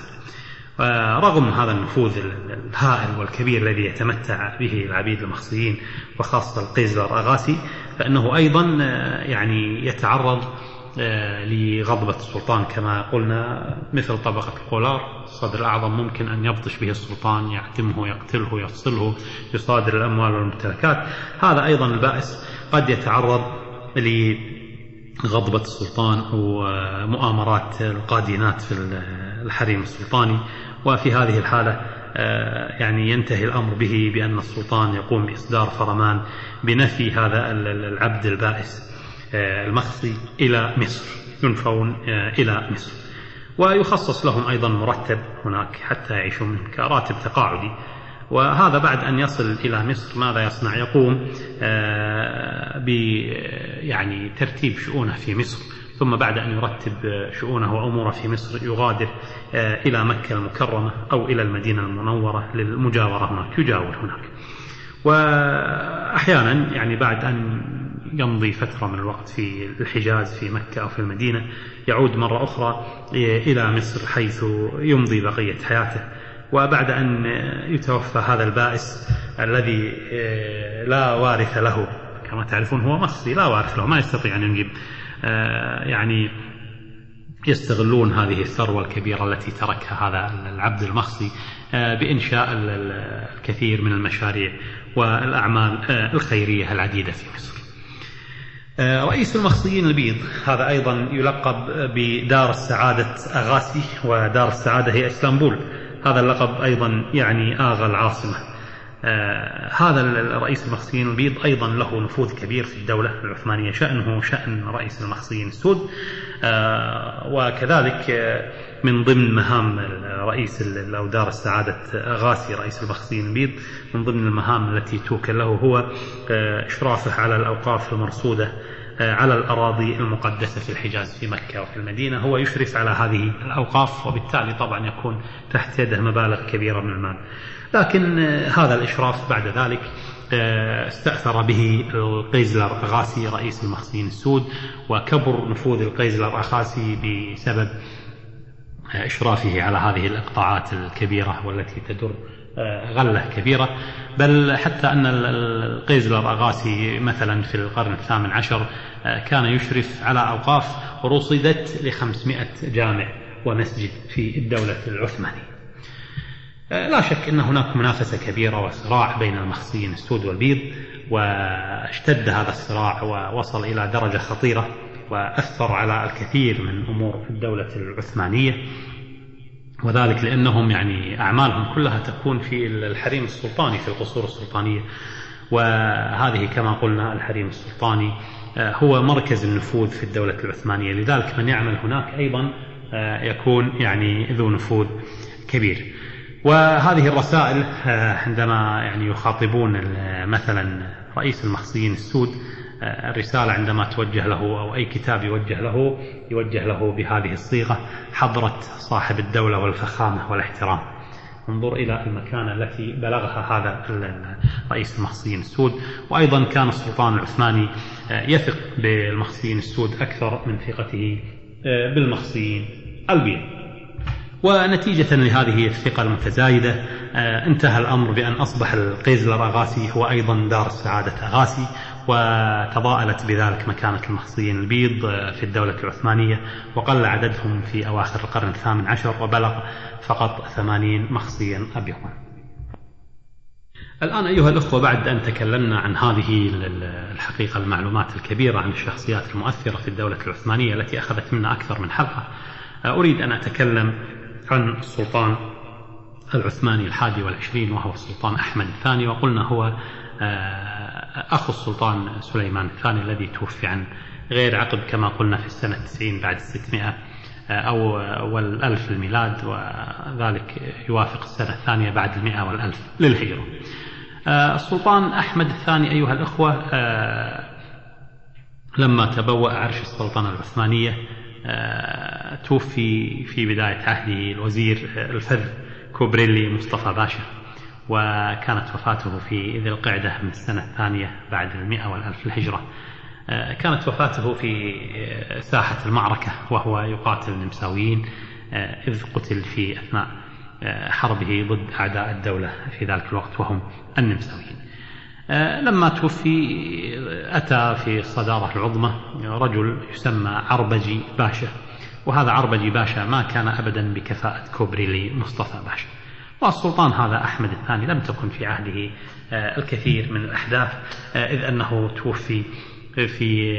رغم هذا النفوذ الهائل والكبير الذي يتمتع به العبيد المخصيين وخاصة القيزلر أغاسي فإنه أيضا يعني يتعرض لغضبة السلطان كما قلنا مثل طبقة القولار. الصدر الأعظم ممكن أن يبطش به السلطان يعتمه يقتله يفصله يصادر الأموال والممتلكات. هذا أيضا البائس قد يتعرض لغضبة السلطان أو مؤامرات القادينات في الحريم السلطاني. وفي هذه الحالة يعني ينتهي الأمر به بأن السلطان يقوم بإصدار فرمان بنفي هذا العبد البائس المخفي إلى مصر ينفون إلى مصر. ويخصص لهم أيضا مرتب هناك حتى يعيشوا منه كراتب تقاعدي. وهذا بعد أن يصل إلى مصر ماذا يصنع؟ يقوم ب يعني ترتيب شؤونه في مصر. ثم بعد أن يرتب شؤونه وأموره في مصر يغادر إلى مكة المكرمة أو إلى المدينة المنورة للمجاورة هناك يجاور هناك. وأحيانا يعني بعد أن يمضي فترة من الوقت في الحجاز في مكة أو في المدينة يعود مرة أخرى إلى مصر حيث يمضي بقية حياته. وبعد أن يتوفى هذا البائس الذي لا وارث له كما تعرفون هو مصري لا وارث له ما يستطيع أن ينجب. يعني يستغلون هذه الثروة الكبيرة التي تركها هذا العبد المخصي بإنشاء الكثير من المشاريع والأعمال الخيرية العديدة في مصر. رئيس المخصيين البيض هذا أيضا يلقب بدار السعادة أغاسي ودار السعادة هي إسطنبول. هذا اللقب أيضا يعني آغا العاصمة. آه هذا الرئيس المخصيين البيض أيضا له نفوذ كبير في الدولة العثمانية شأنه شأن رئيس المخصيين السود. آه وكذلك آه من ضمن مهام رئيس أو دار السعادة غاسي رئيس المخصيين البيض من ضمن المهام التي توكل له هو إشرافه على الأوقاف المرصودة على الأراضي المقدسة في الحجاز في مكة وفي المدينة. هو يشرف على هذه الأوقاف وبالتالي طبعا يكون تحت يده مبالغ كبيرة من المال. لكن هذا الإشراف بعد ذلك استأثر به القيزلر أغاسي رئيس المخزين السود وكبر نفوذ القيزلر أغاسي بسبب إشرافه على هذه الإقطاعات الكبيرة والتي تدر غلة كبيرة. بل حتى أن القيزلر أغاسي مثلا في القرن الثامن عشر كان يشرف على أوقاف رصدت لخمسمائة جامع ومسجد في الدولة العثمانية. لا شك أن هناك منافسة كبيرة وصراع بين المخصيين السود والبيض واشتد هذا الصراع ووصل إلى درجة خطيرة وأثر على الكثير من أمور الدولة العثمانية. وذلك لأنهم يعني أعمالهم كلها تكون في الحريم السلطاني في القصور السلطانية. وهذه كما قلنا الحريم السلطاني هو مركز النفوذ في الدولة العثمانية. لذلك من يعمل هناك أيضا يكون يعني ذو نفوذ كبير. وهذه الرسائل. عندما يعني يخاطبون مثلا رئيس المخزين السود الرسالة عندما توجه له أو أي كتاب يوجه له يوجه له بهذه الصيغة حضرة صاحب الدولة والفخامة والاحترام. انظر إلى المكانة التي بلغها هذا رئيس المخصيين السود. وأيضا كان السلطان العثماني يثق بالمخصيين السود أكثر من ثقته بالمخصيين البيض. ونتيجة لهذه الثقة المتزايدة انتهى الأمر بأن أصبح القيزلر أغاسي هو أيضا دار السعادة أغاسي وتضاءلت بذلك مكانة المخصيين البيض في الدولة العثمانية وقل عددهم في أواخر القرن الثامن عشر وبلغ فقط ثمانين مخصيا أبيضا. الآن أيها الأخوة بعد أن تكلمنا عن هذه الحقيقة المعلومات الكبيرة عن الشخصيات المؤثرة في الدولة العثمانية التي أخذت منا أكثر من حلقة أريد أن أتكلم عن السلطان العثماني الحادي والعشرين وهو السلطان أحمد الثاني وقلنا هو أخو السلطان سليمان الثاني الذي توفي عن غير عقب كما قلنا في السنة 90 بعد 600 أو والألف الميلاد وذلك يوافق السنة الثانية بعد المئة والألف للهجرة. السلطان أحمد الثاني أيها الأخوة لما تبوأ عرش السلطنة العثمانية توفي في بداية عهده الوزير الفذ كوبريلي مصطفى باشا وكانت وفاته في ذي القعدة من السنة الثانية بعد المئة والألف الهجرة. كانت وفاته في ساحة المعركة وهو يقاتل النمساويين إذ قتل في أثناء حربه ضد أعداء الدولة في ذلك الوقت وهم النمساويين. لما توفي أتى في الصدارة العظمى رجل يسمى عربجي باشا. وهذا عربجي باشا ما كان أبدا بكفاءة كوبريلي مصطفى باشا. والسلطان هذا أحمد الثاني لم تكن في عهده الكثير من الأحداث إذ أنه توفي في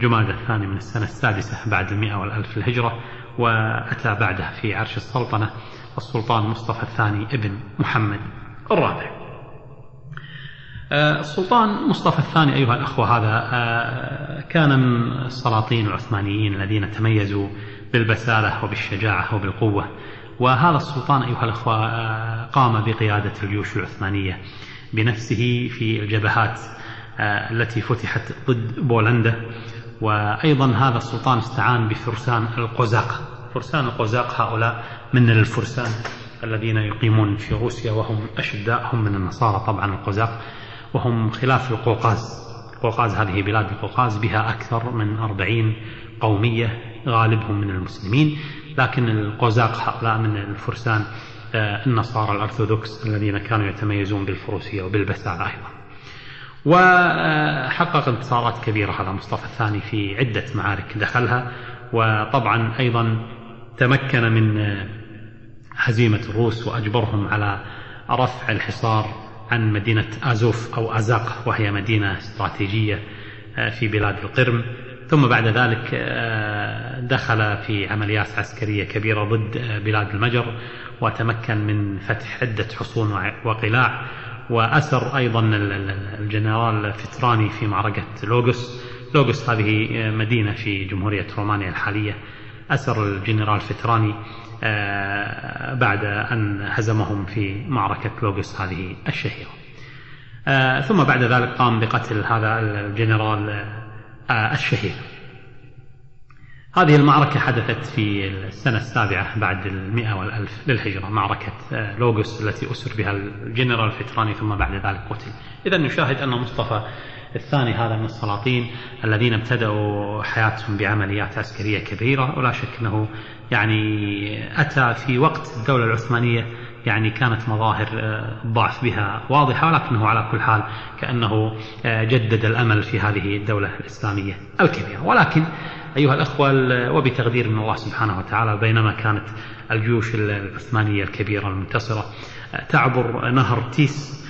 جمادى الثاني من السنة السادسة بعد المئة والألف الهجرة وأتى بعده في عرش السلطنة السلطان مصطفى الثاني ابن محمد الرابع. السلطان مصطفى الثاني أيها الأخوة هذا كان من السلاطين العثمانيين الذين تميزوا بالبسالة وبالشجاعة وبالقوة. وهذا السلطان أيها الأخوة قام بقيادة الجيوش العثمانية بنفسه في الجبهات التي فتحت ضد بولندا. وأيضا هذا السلطان استعان بفرسان القزاق. فرسان القزاق هؤلاء من الفرسان الذين يقيمون في روسيا وهم أشداء هم من النصارى طبعا القزاق. وهم خلاف القوقاز. القوقاز هذه بلاد القوقاز بها أكثر من أربعين قومية غالبهم من المسلمين لكن القوزاق هؤلاء من الفرسان آه، النصارى الأرثوذكس الذين كانوا يتميزون بالفروسية وبالبسالة أيضا. وحقق انتصارات كبيرة هذا مصطفى الثاني في عدة معارك دخلها وطبعا أيضا تمكن من آه، هزيمة الروس وأجبرهم على رفع الحصار عن مدينة آزوف أو أزاق وهي مدينة استراتيجية آه، في بلاد القرم. ثم بعد ذلك آه، دخل في عمليات عسكرية كبيرة ضد آه، بلاد المجر وتمكن من فتح عدة حصون وقلاع. وأسر أيضا الجنرال فتراني في معركة لوغوس. لوغوس هذه مدينة في جمهورية رومانيا الحالية. أسر الجنرال فتراني بعد أن هزمهم في معركة لوغوس هذه الشهيرة. ثم بعد ذلك قام بقتل هذا الجنرال آه، الشهير. هذه المعركة حدثت في السنة السابعة بعد المئة والألف للهجرة معركة آه، لوغوس التي أسر بها الجنرال الفتراني ثم بعد ذلك قتل. إذا نشاهد أن مصطفى الثاني هذا من السلاطين الذين ابتدأوا حياتهم بعمليات عسكرية كبيرة ولا شك أنه يعني أتى في وقت الدولة العثمانية يعني كانت مظاهر الضعف آه، بها واضحة ولكنه على كل حال كأنه آه، جدد الأمل في هذه الدولة الإسلامية الكبيرة. ولكن أيها الأخوة وبتقدير من الله سبحانه وتعالى بينما كانت الجيوش العثمانية الكبيرة المنتصرة آه، تعبر نهر تيس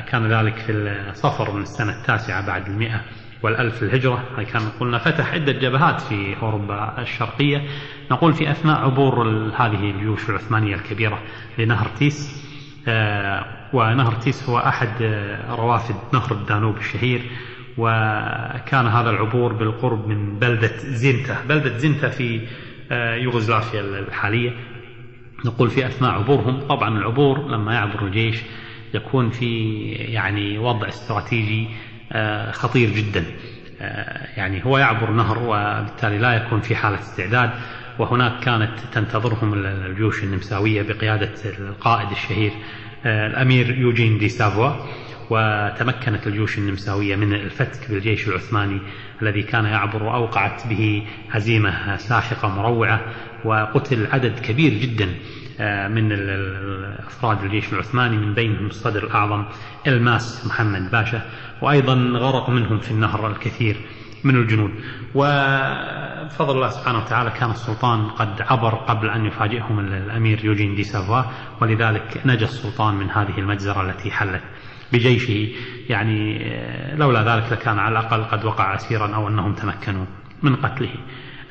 كان ذلك في الصفر من السنة التاسعة بعد المئة والألف الهجرة. كان قلنا فتح عدة جبهات في أوروبا الشرقية. نقول في أثناء عبور هذه الجيوش العثمانية الكبيرة لنهر تيس آه، ونهر تيس هو أحد آه، روافد نهر الدانوب الشهير. وكان هذا العبور بالقرب من بلدة زينتا. بلدة زينتا في آه، يوغوسلافيا الحالية. نقول في أثناء عبورهم طبعا العبور لما يعبر الجيش يكون في يعني وضع استراتيجي خطير جدا. يعني هو يعبر نهر وبالتالي لا يكون في حالة استعداد. وهناك كانت تنتظرهم الجيوش النمساوية بقيادة القائد الشهير آه، الأمير يوجين دي سافوا وتمكنت الجيوش النمساوية من الفتك بالجيش العثماني الذي كان يعبر وأوقعت به هزيمة ساحقة مروعة وقتل عدد كبير جدا. آه، من أفراد الجيش العثماني من بينهم الصدر الأعظم إلماس محمد باشا وأيضا غرق منهم في النهر الكثير من الجنود. وبفضل الله سبحانه وتعالى كان السلطان قد عبر قبل أن يفاجئهم الأمير يوجين دي سافوا ولذلك نجا السلطان من هذه المجزرة التي حلت بجيشه. يعني لولا ذلك لكان على الأقل قد وقع أسيرا أو أنهم تمكنوا من قتله.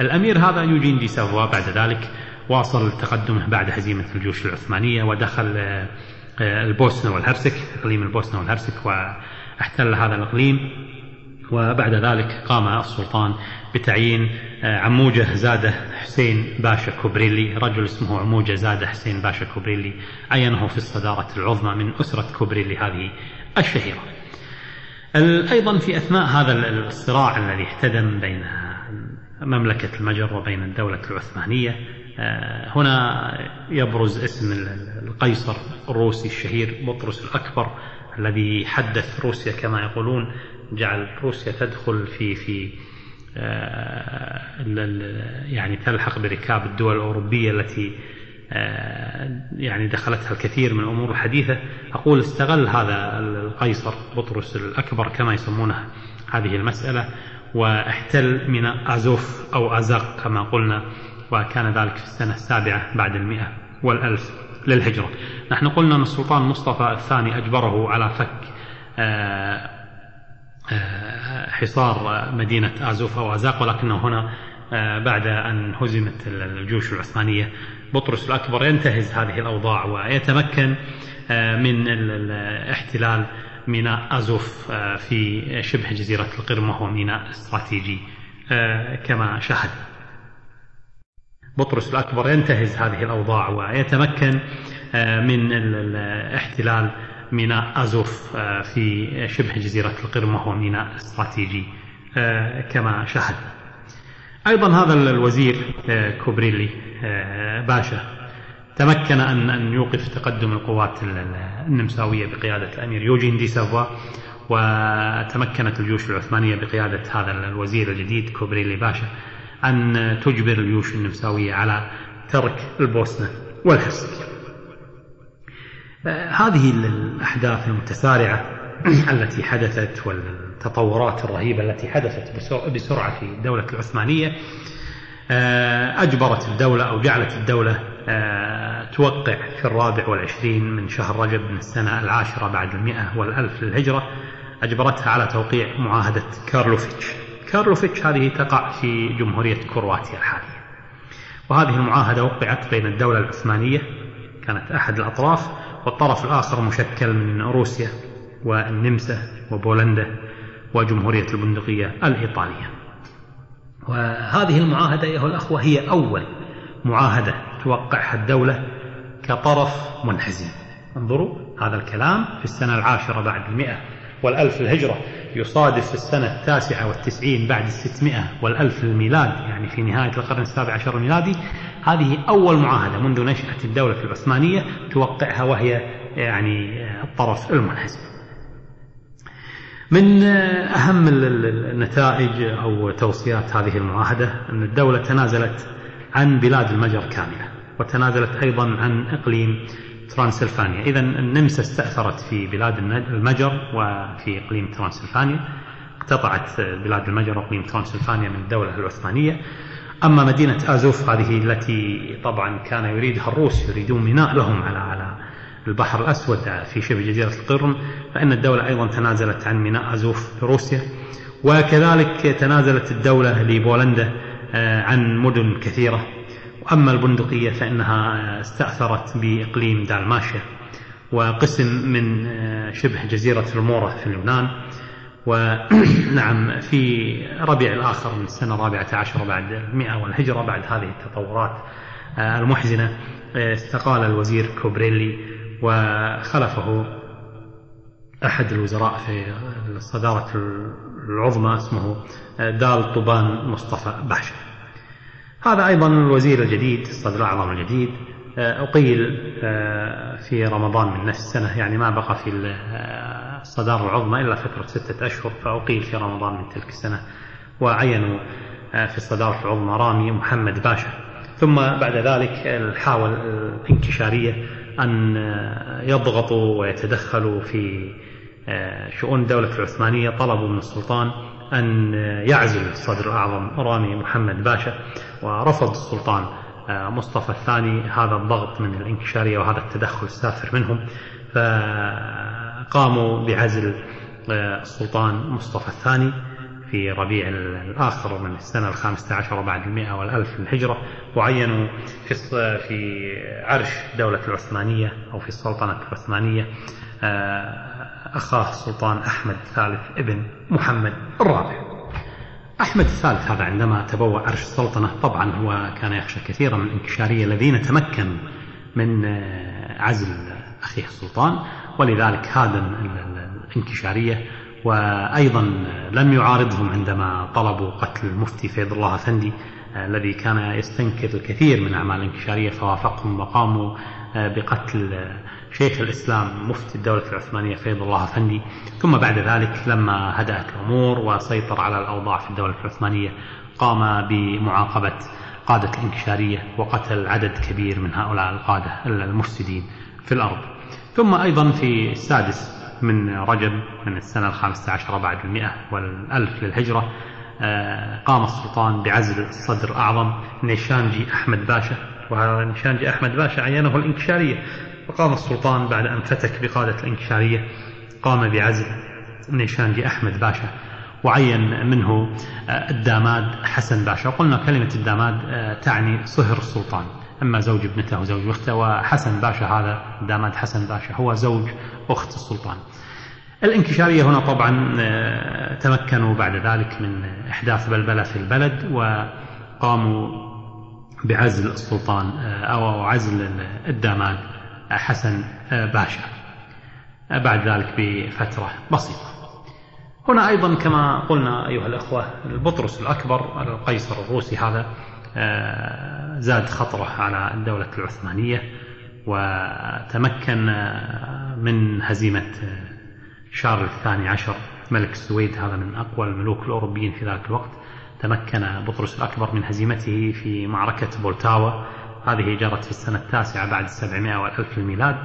الأمير هذا يوجين دي سافوا بعد ذلك واصل تقدمه بعد هزيمة الجيوش العثمانية ودخل آه، البوسنة والهرسك إقليم البوسنة والهرسك واحتل هذا الإقليم. وبعد ذلك قام السلطان بتعيين آه، عموجة زادة حسين باشا كوبريلي رجل اسمه عموجة زادة حسين باشا كوبريلي عينه في الصدارة العظمى من أسرة كوبريلي هذه الشهيرة. أيضا في أثناء هذا الصراع الذي احتدم بين مملكة المجر وبين الدولة العثمانية آه، هنا يبرز اسم القيصر الروسي الشهير بطرس الأكبر الذي حدث روسيا كما يقولون جعل روسيا تدخل في في آه، يعني تلحق بركاب الدول الأوروبية التي آه، يعني دخلتها الكثير من الأمور الحديثة. أقول استغل هذا القيصر بطرس الأكبر كما يسمونه هذه المسألة واحتل من أزوف أو أزاق كما قلنا وكان ذلك في السنة السابعة بعد المئة والألف للهجرة. نحن قلنا أن السلطان مصطفى الثاني أجبره على فك آه، آه، حصار مدينة آزوف أو أزاق ولكنه هنا آه، بعد أن هزمت الجيوش العثمانية بطرس الأكبر ينتهز هذه الأوضاع ويتمكن من الاحتلال ميناء أزوف في شبه جزيرة القرم وهو ميناء استراتيجي كما شاهد بطرس الأكبر ينتهز هذه الأوضاع ويتمكن من الاحتلال ميناء أزوف آه، في شبه جزيرة القرم وهو ميناء استراتيجي آه، كما شاهد أيضا هذا الوزير آه، كوبريلي باشا تمكن أن أن يوقف تقدم القوات النمساوية بقيادة الأمير يوجين دي سافوا وتمكنت الجيوش العثمانية بقيادة هذا الوزير الجديد كوبريلي باشا. أن تجبر الجيوش النمساوية على ترك البوسنة والهرسك. هذه الأحداث المتسارعة التي حدثت والتطورات الرهيبة التي حدثت بسرعة في الدولة العثمانية آه، أجبرت الدولة أو جعلت الدولة آه، توقع في الرابع والعشرين من شهر رجب من السنة العاشرة بعد المئة والألف للهجرة أجبرتها على توقيع معاهدة كارلوفيتش. كارلوفيتش هذه تقع في جمهورية كرواتيا الحالية. وهذه المعاهدة وقعت بين الدولة العثمانية كانت أحد الأطراف والطرف الآخر مشكل من روسيا والنمسا وبولندا وجمهورية البندقية الإيطالية. وهذه المعاهدة أيها الأخوة هي أول معاهدة توقعها الدولة كطرف منحزم. انظروا هذا الكلام في السنة العاشرة بعد المئة والألف الهجرة يصادف السنة التاسعة والتسعين بعد الستمائة والألف الميلاد يعني في نهاية القرن السابع عشر الميلادي هذه أول معاهدة منذ نشأة الدولة العثمانية توقعها وهي يعني الطرف المنحزم من أهم النتائج أو توصيات هذه المعاهدة أن الدولة تنازلت عن بلاد المجر كاملة وتنازلت أيضا عن إقليم ترانسلفانيا. إذا النمسا استأثرت في بلاد المجر وفي إقليم ترانسلفانيا. اقتطعت بلاد المجر وإقليم ترانسلفانيا من الدولة العثمانية. أما مدينة آزوف هذه التي طبعا كان يريدها الروس يريدون ميناء لهم على على البحر الأسود في شبه جزيرة القرم فإن الدولة أيضا تنازلت عن ميناء أزوف في روسيا وكذلك تنازلت الدولة لبولندا آه، عن مدن كثيرة. وأما البندقية فإنها استأثرت بإقليم دالماشيا وقسم من آه، شبه جزيرة المورة في لبنان. ونعم في ربيع الآخر من السنة الرابعة عشر بعد المئة والهجرة بعد هذه التطورات آه، المحزنة استقال الوزير كوبريلي وخلفه أحد الوزراء في الصدارة العظمى اسمه دال طوبان مصطفى باشا هذا أيضا الوزير الجديد الصدر الأعظم الجديد أقيل في رمضان من نفس السنة يعني ما بقى في الصدارة العظمى إلا فترة ستة أشهر فأقيل في رمضان من تلك السنة وعينوا في الصدارة العظمى رامي محمد باشا. ثم بعد ذلك حاول الانكشارية أن يضغطوا ويتدخلوا في آه، شؤون الدولة العثمانية طلبوا من السلطان أن يعزل الصدر الأعظم رامي محمد باشا. ورفض السلطان آه، مصطفى الثاني هذا الضغط من الانكشارية وهذا التدخل السافر منهم. فقاموا بعزل آه، السلطان مصطفى الثاني في ربيع الآخر من السنة الخامسة عشر بعد المئة والألف الهجرة وعينوا في في عرش الدولة العثمانية أو في السلطنة العثمانية آه، أخاه السلطان أحمد الثالث ابن محمد الرابع. أحمد الثالث هذا عندما تبوأ عرش السلطنة طبعا هو كان يخشى كثيرا من الانكشارية الذين تمكنوا من آه، عزل أخيه السلطان ولذلك هادم الانكشارية وأيضا لم يعارضهم عندما طلبوا قتل المفتي فيض الله أفندي آه، الذي كان يستنكر الكثير من أعمال الانكشارية فوافقهم وقاموا آه، بقتل آه، شيخ الإسلام مفتي الدولة العثمانية فيض الله أفندي ثم بعد ذلك لما هدأت الأمور وسيطر على الأوضاع في الدولة العثمانية قام بمعاقبة قادة الانكشارية وقتل عدد كبير من هؤلاء القادة المفسدين في الأرض. ثم أيضا في السادس من رجب من السنة الخامسة عشرة بعد المئة والألف للهجرة آه، قام السلطان بعزل الصدر الأعظم نيشانجي أحمد باشا. وهذا نيشانجي أحمد باشا عينه الإنكشارية. وقام السلطان بعد أن فتك بقادة الإنكشارية قام بعزل نيشانجي أحمد باشا وعين منه آه، الداماد حسن باشا. وقلنا كلمة الداماد آه، تعني صهر السلطان. أما زوج ابنته وزوج أخته وحسن باشا هذا داماد حسن باشا هو زوج أخت السلطان. الإنكشارية هنا طبعا آه، تمكنوا بعد ذلك من إحداث بلبلة في البلد وقاموا بعزل السلطان أو عزل الداماد. حسن آه، باشا. بعد ذلك بفترة بسيطة. هنا أيضا كما قلنا أيها الأخوة البطرس الأكبر القيصر الروسي هذا زاد خطره على الدولة العثمانية وتمكن من هزيمة شارل الثاني عشر ملك السويد هذا من أقوى الملوك الأوروبيين في ذلك الوقت. تمكن بطرس الأكبر من هزيمته في معركة بولتاوا هذه جرت في السنة التاسعة بعد السبعمائة والألف للميلاد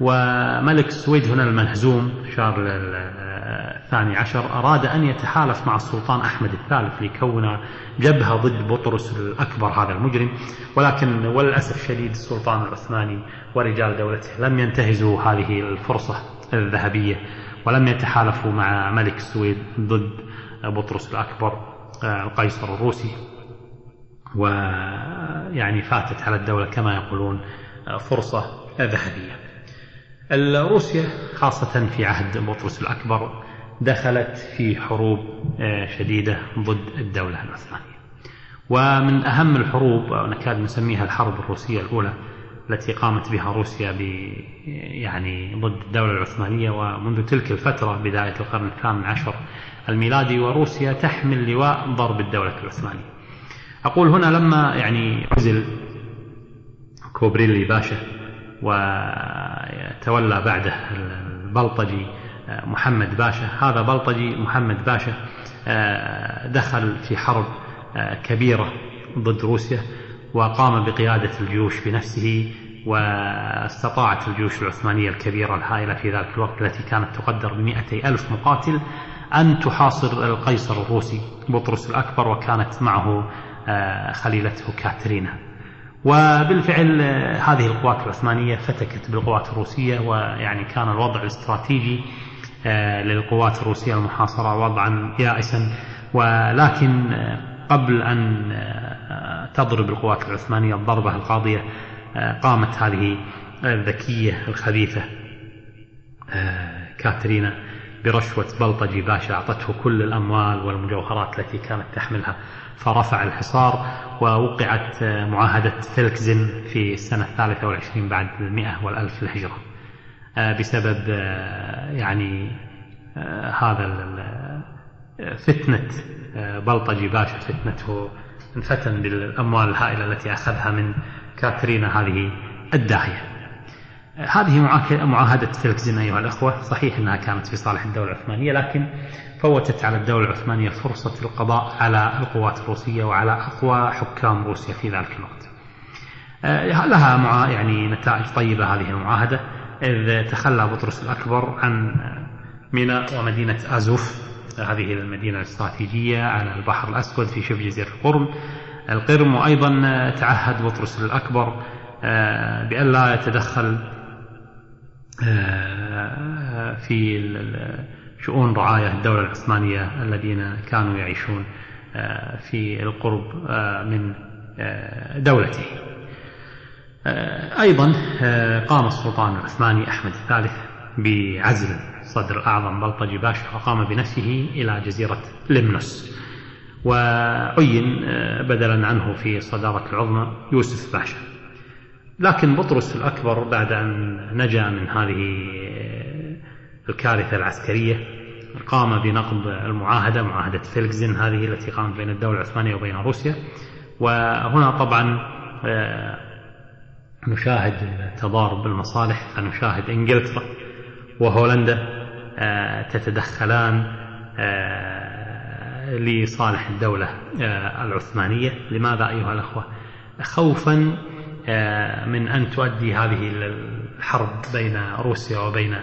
وملك السويد هنا المهزوم شارل الثاني عشر أراد أن يتحالف مع السلطان أحمد الثالث ليكون جبهة ضد بطرس الأكبر هذا المجرم. ولكن وللأسف الشديد السلطان العثماني ورجال دولته لم ينتهزوا هذه الفرصة الذهبية ولم يتحالفوا مع ملك السويد ضد بطرس الأكبر القيصر الروسي. ويعني فاتت على الدولة كما يقولون فرصة ذهبية روسيا خاصة في عهد بطرس الأكبر دخلت في حروب آه، شديدة ضد الدولة العثمانية ومن أهم الحروب نكاد نسميها الحرب الروسية الأولى التي قامت بها روسيا ب يعني ضد الدولة العثمانية ومنذ تلك الفترة بداية القرن الثامن عشر الميلادي وروسيا تحمل لواء ضرب الدولة العثمانية. أقول هنا لما يعني عزل كوبريلي باشا وتولى بعده البلطجي محمد باشا. هذا بلطجي محمد باشا آه، دخل في حرب آه، كبيرة ضد روسيا وقام بقيادة الجيوش بنفسه واستطاعت الجيوش العثمانية الكبيرة الهائلة في ذلك الوقت التي كانت تقدر بمئتي ألف مقاتل أن تحاصر القيصر الروسي بطرس الأكبر وكانت معه خليلته كاترينا. وبالفعل هذه القوات العثمانية فتكت بالقوات الروسية ويعني كان الوضع الاستراتيجي آه، للقوات الروسية المحاصرة وضعا يائسا. ولكن آه، قبل أن آه، تضرب القوات العثمانية الضربة القاضية قامت هذه الذكية الخبيثة كاترينا برشوة بلطجي باشا أعطته كل الأموال والمجوهرات التي كانت تحملها. فرفع الحصار ووقعت معاهدة فيلكزن في السنة الثالثة والعشرين بعد المئة والألف للهجرة. آه، بسبب آه، يعني آه، هذا فتنة بلطجي باشا فتنته انفتن بالأموال الهائلة التي أخذها من كاترينا هذه الداهية. هذه معاهدة فيلكزن أيها الأخوة. صحيح أنها كانت في صالح الدولة العثمانية لكن فوتت على الدولة العثمانية فرصة القضاء على القوات الروسية وعلى أقوى حكام روسيا في ذلك الوقت. آه، لها مع يعني نتائج طيبة هذه المعاهدة إذ تخلى بطرس الأكبر عن ميناء ومدينة أزوف هذه المدينة الاستراتيجية على البحر الأسود في شبه جزيرة القرم. القرم وأيضا تعهد بطرس الأكبر آه، بأن لا يتدخل آه، في شؤون رعايا الدولة العثمانية الذين كانوا يعيشون آه، في القرب آه، من آه، دولته. أيضا قام السلطان العثماني أحمد الثالث بعزل صدر الأعظم بلطجي باشا وقام بنفسه إلى جزيرة لمنوس. وعين بدلا عنه في صدارة العظمى يوسف باشا. لكن بطرس الأكبر بعد أن نجا من هذه الكارثة العسكرية قام بنقض المعاهدة معاهدة فيلكزن هذه التي قامت بين الدولة العثمانية وبين روسيا. وهنا طبعا آه، نشاهد تضارب المصالح فنشاهد إنجلترا وهولندا آه، تتدخلان آه، لصالح الدولة العثمانية. لماذا أيها الأخوة؟ خوفا من أن تؤدي هذه الحرب بين روسيا وبين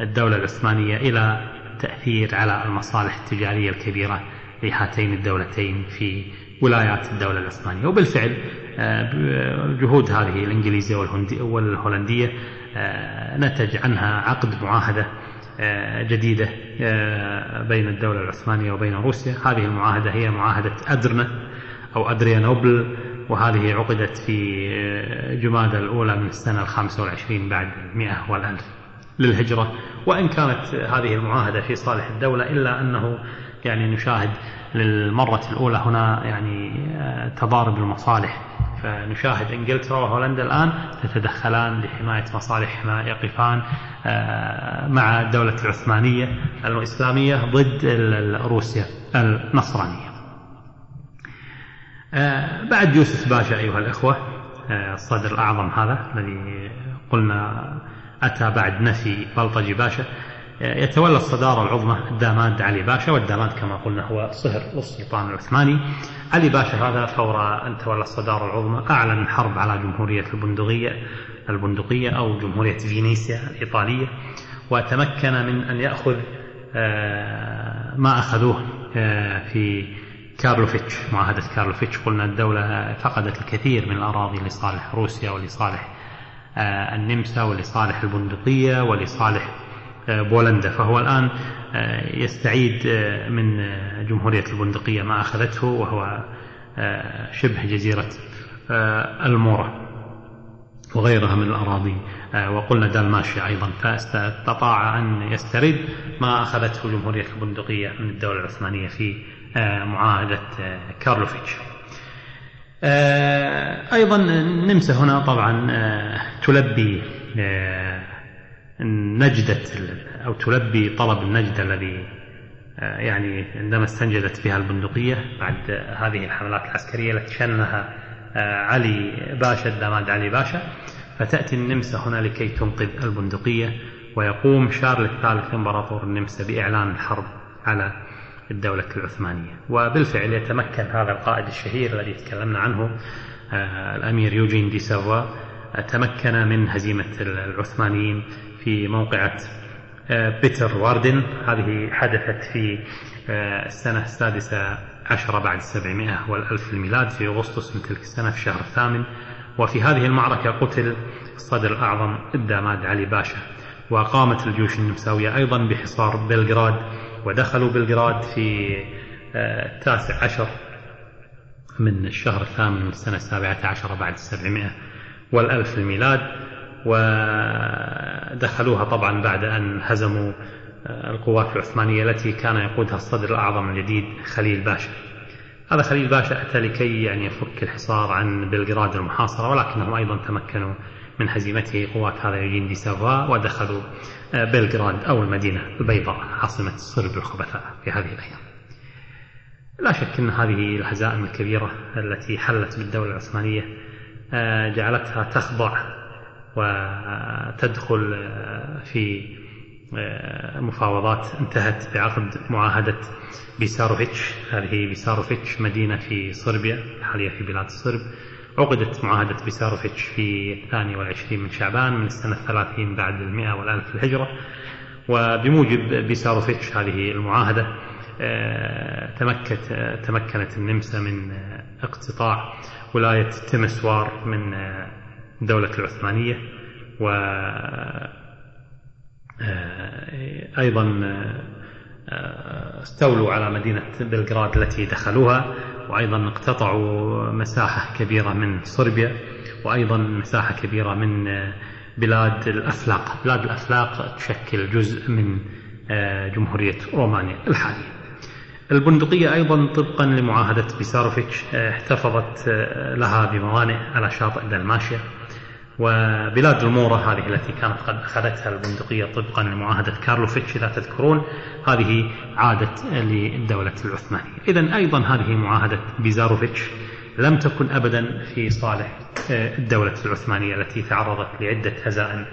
الدولة العثمانية إلى تأثير على المصالح التجارية الكبيرة لهاتين الدولتين في ولايات الدولة العثمانية وبالفعل آه، جهود هذه الإنجليزية والهولندية آه، نتج عنها عقد معاهدة آه، جديدة بين الدولة العثمانية وبين روسيا. هذه المعاهدة هي معاهدة أدرنا أو أدريانوبل وهذه عقدت في جمادى الأولى من السنة الخامسة والعشرين بعد المئة والألف. للهجرة وإن كانت هذه المعاهدة في صالح الدولة إلا أنه يعني نشاهد للمرة الأولى هنا يعني آه، تضارب المصالح فنشاهد إنجلترا وهولندا الآن تتدخلان لحماية مصالح ما يقفان آه، مع الدولة العثمانية الإسلامية ضد روسيا النصرانية. آه، بعد يوسف باشا أيها الإخوة الصدر الأعظم هذا الذي قلنا أتى بعد نفي بلطجي باشا يتولى الصدارة العظمى الداماد علي باشا والداماد كما قلنا هو صهر للسلطان العثماني. علي باشا هذا فور أن تولى الصدارة العظمى أعلن الحرب على جمهورية البندقية البندقية أو جمهورية فينيسيا الإيطالية. وتمكن من أن يأخذ آه، ما أخذوه آه، في كارلوفيتش معاهدة كارلوفيتش قلنا الدولة فقدت الكثير من الأراضي لصالح روسيا ولصالح النمسا ولصالح البندقية ولصالح بولندا. فهو الآن يستعيد من جمهورية البندقية ما أخذته وهو شبه جزيرة المورا وغيرها من الأراضي. آه، وقلنا دالماشيا أيضا فاستطاع أن يسترد ما أخذته جمهورية البندقية من الدولة العثمانية في آه، معاهدة آه، كارلوفيتش. أيضا النمسا هنا طبعا تلبي نجدة أو تلبي طلب النجدة الذي يعني عندما استنجدت بها البندقية بعد هذه الحملات العسكرية التي شنها علي باشا الداماد علي باشا. فتأتي النمسا هنا لكي تنقذ البندقية ويقوم شارل الثالث امبراطور النمسا بإعلان الحرب على الدولة العثمانية. وبالفعل يتمكن هذا القائد الشهير الذي تكلمنا عنه آه، الأمير يوجين دي سافوا. تمكن من هزيمة العثمانيين في موقعة آه، بيتر واردن. هذه حدثت في آه، السنة السادسة عشر بعد السبعمائة والألف الميلاد في أغسطس من تلك السنة في الشهر الثامن. وفي هذه المعركة قتل الصدر الأعظم الداماد علي باشا. وقامت الجيوش النمساوية أيضا بحصار بلغراد ودخلوا بلغراد في آه، التاسع عشر من الشهر الثامن من السنة السابعة عشر بعد السبعمائة والألف الميلاد. ودخلوها طبعا بعد أن هزموا آه، القوات العثمانية التي كان يقودها الصدر الأعظم الجديد خليل باشا. هذا خليل باشا أتى لكي يعني يفك الحصار عن بلغراد المحاصرة ولكنهم أيضا تمكنوا من هزيمته قوات هذا سافا ودخلوا آه، بلغراد أو المدينة البيضاء عاصمة الصرب الخبثاء في هذه الأيام. لا شك أن هذه الهزائم الكبيرة التي حلت بالدولة العثمانية آه، جعلتها تخضع وتدخل آه، في مفاوضات انتهت بعقد معاهدة بيساروفيتش. هذه بيساروفيتش مدينة في صربيا حاليا في بلاد الصرب عقدت معاهدة بيساروفيتش في الثاني والعشرين من شعبان من السنة الثلاثين بعد المئة والألف الهجرة وبموجب بيساروفيتش هذه المعاهدة آه، تمكت تمكنت النمسا من اقتطاع ولاية تيمسوار من الدولة العثمانية. و آه، أيضا آه، استولوا على مدينة بلغراد التي دخلوها. وأيضا اقتطعوا مساحة كبيرة من صربيا وأيضا مساحة كبيرة من آه، بلاد الأفلاق. بلاد الأفلاق تشكل جزء من جمهورية رومانيا الحالية. البندقية أيضا طبقا لمعاهدة بيساروفيتش احتفظت لها بموانئ على شاطئ دلماشيا. وبلاد المورة هذه التي كانت قد أخذتها البندقية طبقا لمعاهدة كارلوفيتش إذا تذكرون هذه عادت للدولة العثمانية. إذا أيضا هذه معاهدة بيزاروفيتش لم تكن أبدا في صالح آه، الدولة العثمانية التي تعرضت لعدة هزائم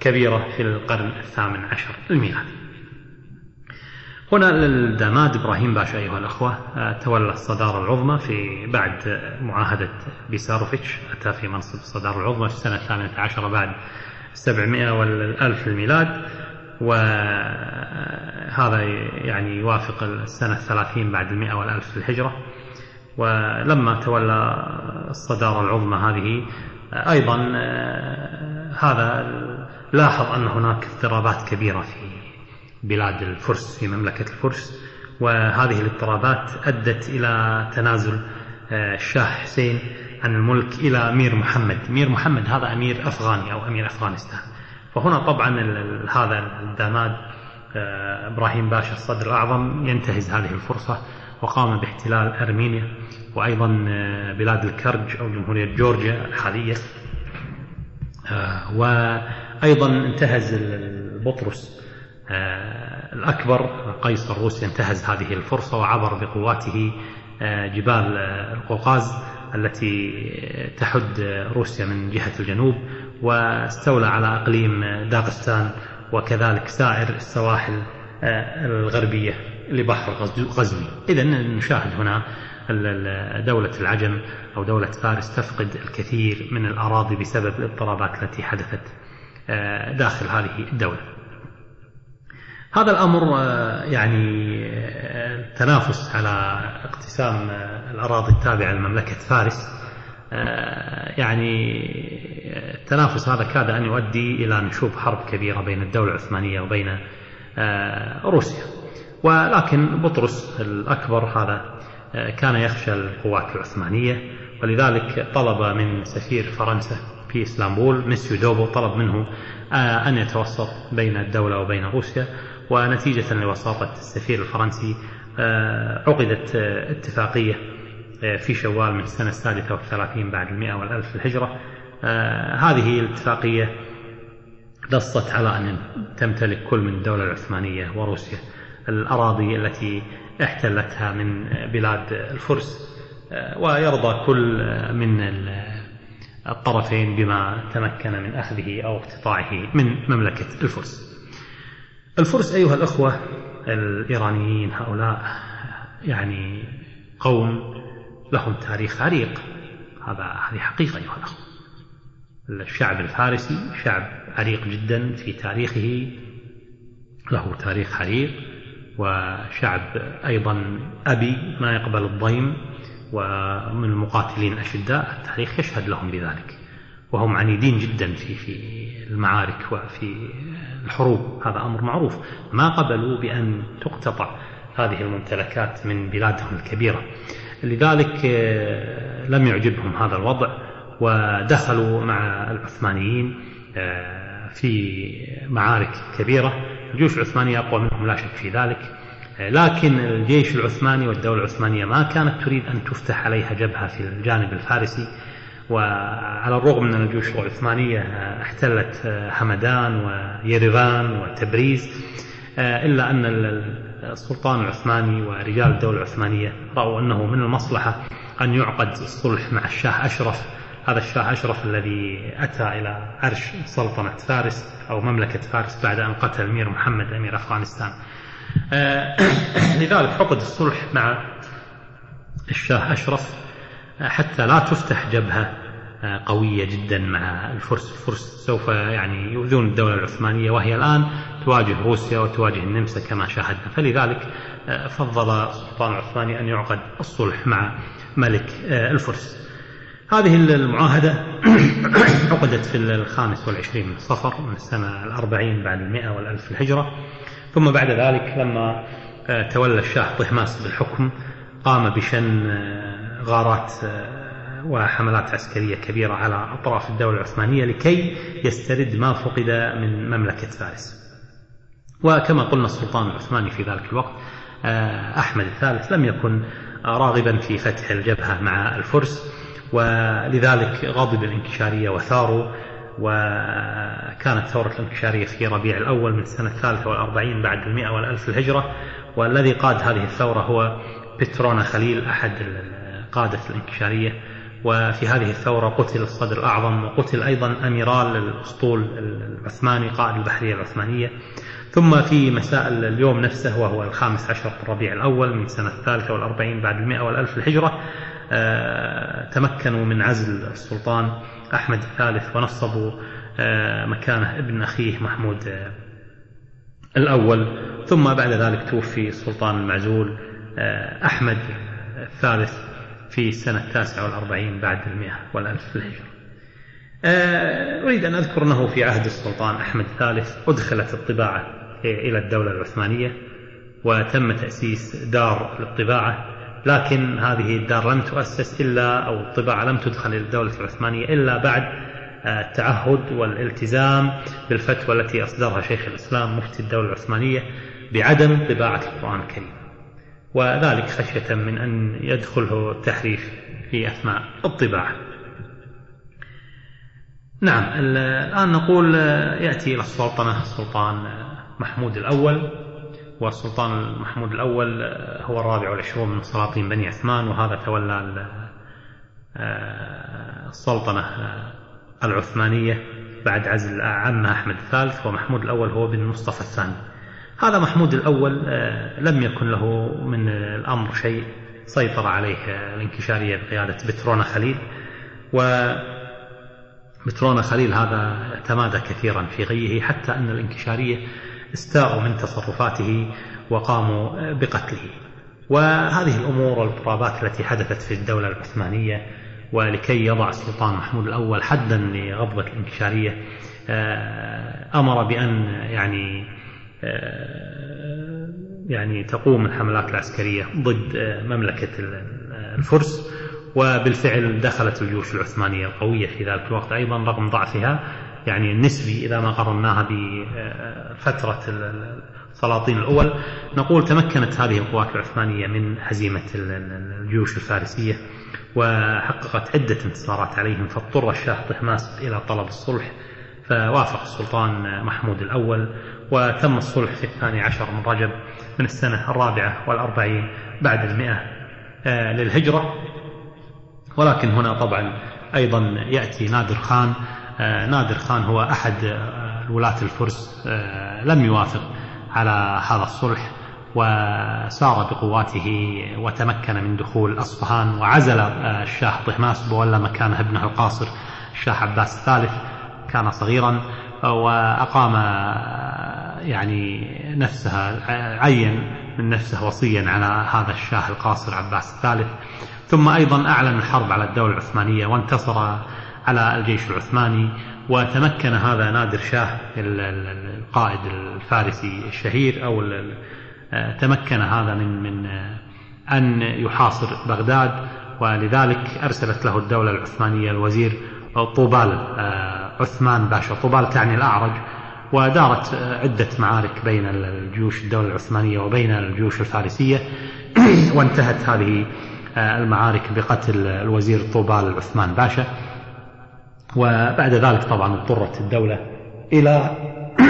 كبيرة في القرن الثامن عشر الميلادي. هنا الداماد إبراهيم باشا أيها الأخوة تولى الصدارة العظمى في بعد معاهدة بيساروفيتش أتى في منصب الصدارة العظمى في السنة الثامنة عشرة بعد السبعمائة والألف الميلاد وهذا يعني يوافق السنة الثلاثين بعد المئة والألف الهجرة. ولما تولى الصدارة العظمى هذه أيضا آه، هذا لاحظ أن هناك اضطرابات كبيرة في بلاد الفرس في مملكة الفرس. وهذه الاضطرابات أدت إلى تنازل آه، الشاه حسين عن الملك إلى أمير محمد. أمير محمد هذا أمير أفغاني أو أمير أفغانستان. فهنا طبعا هذا الداماد آه، إبراهيم باشا الصدر الأعظم ينتهز هذه الفرصة وقام باحتلال أرمينيا وأيضا آه، بلاد الكرج أو جمهورية جورجيا الحالية. وأيضا انتهز البطرس. الأكبر قيصر روسيا انتهز هذه الفرصة وعبر بقواته آه، جبال آه، القوقاز التي تحد روسيا من جهة الجنوب واستولى على إقليم داغستان وكذلك سائر السواحل الغربية لبحر غزوي إذا نشاهد هنا دولة العجم أو دولة فارس تفقد الكثير من الأراضي بسبب الاضطرابات التي حدثت آه، داخل هذه الدولة. هذا الأمر آه، يعني التنافس آه، على اقتسام الأراضي التابعة لمملكة فارس. يعني التنافس هذا كاد أن يؤدي إلى نشوب حرب كبيرة بين الدولة العثمانية وبين روسيا. ولكن بطرس الأكبر هذا كان يخشى القوات العثمانية. ولذلك طلب من سفير فرنسا في اسطنبول مسيو دوبو طلب منه آه، أن يتوسط بين الدولة وبين روسيا. ونتيجة لوساطة السفير الفرنسي آه، عقدت آه، اتفاقية في شوال من السنة السادسة والثلاثين بعد المئة والألف الهجرة. هذه الاتفاقية نصت على أن تمتلك كل من الدولة العثمانية وروسيا الأراضي التي احتلتها من بلاد الفرس ويرضى كل من الطرفين بما تمكن من أخذه أو اقتطاعه من مملكة الفرس. الفرس أيها الأخوة الإيرانيين هؤلاء يعني قوم لهم تاريخ عريق. هذا هذه حقيقة أيها الأخوة. الشعب الفارسي شعب عريق جدا في تاريخه له تاريخ عريق وشعب أيضا أبي ما يقبل الضيم ومن المقاتلين الأشداء. التاريخ يشهد لهم بذلك وهم عنيدين جدا في في المعارك وفي الحروب هذا أمر معروف. ما قبلوا بأن تقتطع هذه الممتلكات من بلادهم الكبيرة. لذلك آه، لم يعجبهم هذا الوضع ودخلوا مع العثمانيين آه، في معارك كبيرة. الجيوش العثمانية أقوى منهم لا شك في ذلك. لكن الجيش العثماني والدولة العثمانية ما كانت تريد أن تفتح عليها جبهة في الجانب الفارسي. وعلى الرغم من أن الجيوش العثمانية احتلت همدان ويريفان وتبريز إلا أن السلطان العثماني ورجال الدولة العثمانية رأوا أنه من المصلحة أن يعقد الصلح مع الشاه أشرف. هذا الشاه أشرف الذي أتى إلى عرش سلطنة فارس أو مملكة فارس بعد أن قتل الأمير محمد أمير أفغانستان. آه، لذلك عقد الصلح مع الشاه أشرف. حتى لا تفتح جبهة آه، قوية جدا مع الفرس. الفرس سوف يعني يؤذون الدولة العثمانية وهي الآن تواجه روسيا وتواجه النمسا كما شاهدنا. فلذلك فضل السلطان العثماني أن يعقد الصلح مع ملك الفرس. هذه المعاهدة عقدت في الخامس والعشرين من صفر من السنة الأربعين بعد المئة والألف الهجرة. ثم بعد ذلك لما آه، تولى الشاه طهماس بالحكم قام بشن آه، غارات آه، وحملات عسكرية كبيرة على أطراف الدولة العثمانية لكي يسترد ما فقد من مملكة فارس. وكما قلنا السلطان العثماني في ذلك الوقت أحمد الثالث لم يكن راغبا في فتح الجبهة مع الفرس ولذلك غضب الانكشارية وثاروا وكانت ثورة الانكشارية في ربيع الأول من السنة الثالثة والأربعين بعد المئة والألف الهجرة والذي قاد هذه الثورة هو بترونا خليل أحد قادة الانكشارية وفي هذه الثورة قتل الصدر الأعظم وقتل أيضا أميرال الأسطول العثماني قائد البحرية العثمانية. ثم في مساء اليوم نفسه وهو الخامس عشر من ربيع الأول من السنة الثالثة والأربعين بعد المئة والألف الهجرة آه، تمكنوا من عزل السلطان أحمد الثالث ونصبوا آه، مكانه ابن أخيه محمود آه، الأول. ثم بعد ذلك توفي السلطان المعزول أحمد الثالث. في السنة التاسعة والأربعين بعد المئة والألف في الهجرة أريد أن أذكر أنه في عهد السلطان أحمد الثالث أدخلت الطباعة إلى الدولة العثمانية وتم تأسيس دار للطباعة لكن هذه الدار لم تؤسس إلا أو الطباعة لم تدخل إلى الدولة العثمانية إلا بعد آه، التعهد والالتزام بالفتوى التي أصدرها شيخ الإسلام مفتي الدولة العثمانية بعدم طباعة القرآن الكريم. وذلك خشية من أن يدخله التحريف في أثناء الطباعة. نعم الآن نقول يأتي إلى السلطنة السلطان محمود الأول. والسلطان محمود الأول هو الرابع والعشرون من سلاطين بني عثمان وهذا تولى آه، السلطنة آه، العثمانية بعد عزل عمه أحمد الثالث ومحمود الأول هو بن مصطفى الثاني. هذا محمود الأول آه، لم يكن له من الأمر شيء سيطر عليه الانكشارية بقيادة بترونة خليل. و بترونة خليل هذا تمادى كثيرا في غيه حتى أن الانكشارية استاءوا من تصرفاته وقاموا بقتله. وهذه الأمور والإضطرابات التي حدثت في الدولة العثمانية ولكي يضع السلطان محمود الأول حدا لغضبة الانكشارية آه، أمر بأن يعني يعني تقوم الحملات العسكرية ضد آه، مملكة الفرس وبالفعل دخلت الجيوش العثمانية القوية في ذلك الوقت أيضا رغم ضعفها يعني النسبي إذا ما قارناها بفترة السلاطين الأول. نقول تمكنت هذه القوات العثمانية من هزيمة الجيوش الفارسية وحققت عدة انتصارات عليهم فاضطر الشاه طهماسب إلى طلب الصلح فوافق السلطان محمود الأول. وتم الصلح في الثاني عشر من رجب من السنة الرابعة والأربعين بعد المئة آه، للهجرة. ولكن هنا طبعا أيضا يأتي نادر خان آه، نادر خان هو أحد آه، ولاة الفرس لم يوافق على هذا الصلح وسار بقواته وتمكن من دخول أصفهان وعزل الشاه طهماس وولى مكانه ابنه القاصر الشاه عباس الثالث كان صغيرا وأقام يعني نفسها عين من نفسه وصيا على هذا الشاه القاصر عباس الثالث. ثم أيضا أعلن الحرب على الدولة العثمانية وانتصر على الجيش العثماني وتمكن هذا نادر شاه القائد الفارسي الشهير أو تمكن هذا من من أن يحاصر بغداد. ولذلك أرسلت له الدولة العثمانية الوزير طوبال آه، عثمان باشا. طوبال تعني الأعرج. ودارت عدة معارك بين الجيوش الدولة العثمانية وبين الجيوش الفارسية. وانتهت هذه آه، المعارك بقتل الوزير طوبال عثمان باشا. وبعد ذلك طبعا اضطرت الدولة إلى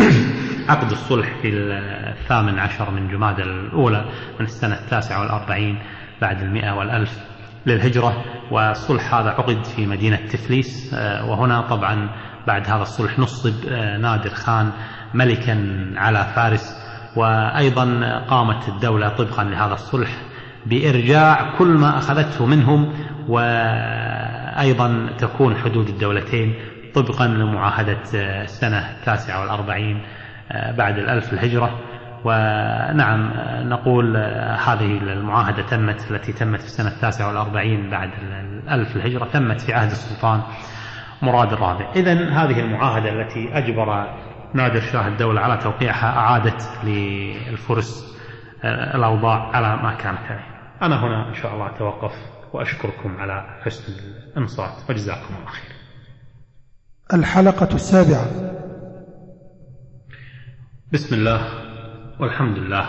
عقد الصلح في الثامن عشر من جماد الأولى من السنة التاسعة والأربعين بعد المئة والألف للهجرة. والصلح هذا عقد في مدينة تفليس آه، وهنا طبعا بعد هذا الصلح نصب آه، نادر خان ملكا على فارس وأيضا قامت الدولة طبقا لهذا الصلح بإرجاع كل ما أخذته منهم وأيضا تكون حدود الدولتين طبقا لمعاهدة آه، السنة التاسعة والأربعين بعد الألف الهجرة. ونعم نقول هذه المعاهدة تمت التي تمت في السنة التاسعة والأربعين بعد الألف الهجرة تمت في عهد السلطان. مراد الرابع. إذا هذه المعاهدة التي أجبر نادر شاه الدولة على توقيعها أعادت للفرس الأوضاع على ما كانت عليه أنا هنا إن شاء الله أتوقف وأشكركم على حسن الإنصات. وجزاكم الله خير. الحلقة السابعة. بسم الله والحمد لله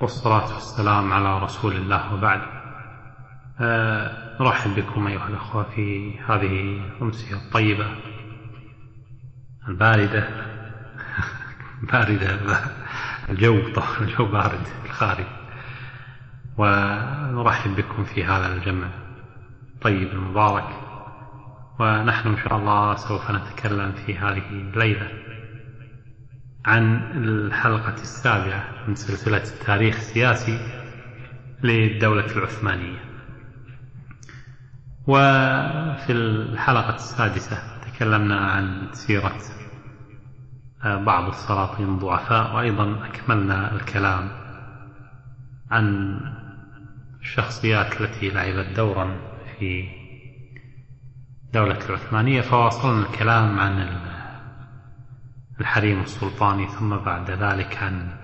والصلاة والسلام على رسول الله وبعد. أه نرحب بكم أيها الأخوة في هذه الأمسية الطيبة الباردة. باردة الجو طبعا الجو بارد الخارج. ونرحب بكم في هذا الجمع الطيب المبارك. ونحن إن شاء الله سوف نتكلم في هذه الليلة عن الحلقة السابعة من سلسلة التاريخ السياسي للدولة العثمانية. وفي الحلقة السادسة تكلمنا عن سيرة بعض السلاطين الضعفاء وأيضا أكملنا الكلام عن الشخصيات التي لعبت دورا في الدولة العثمانية. فواصلنا الكلام عن الحريم السلطاني ثم بعد ذلك عن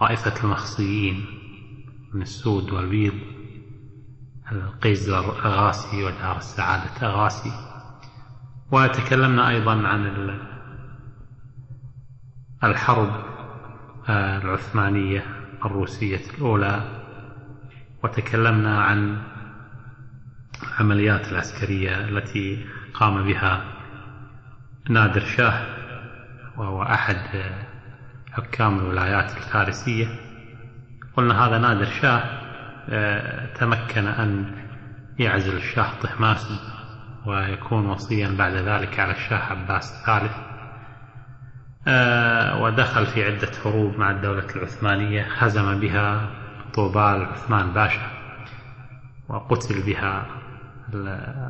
طائفة المخصيين من السود والبيض. القيزر أغاسي ودار السعادة أغاسي. وتكلمنا أيضا عن الحرب العثمانية الروسية الأولى. وتكلمنا عن العمليات العسكرية التي قام بها نادر شاه وهو أحد حكام الولايات الفارسية. قلنا هذا نادر شاه آه، تمكن أن يعزل الشاه طهماسب ويكون وصيا بعد ذلك على الشاه عباس الثالث. آه، ودخل في عدة حروب مع الدولة العثمانية هزم بها طوبال عثمان باشا وقتل بها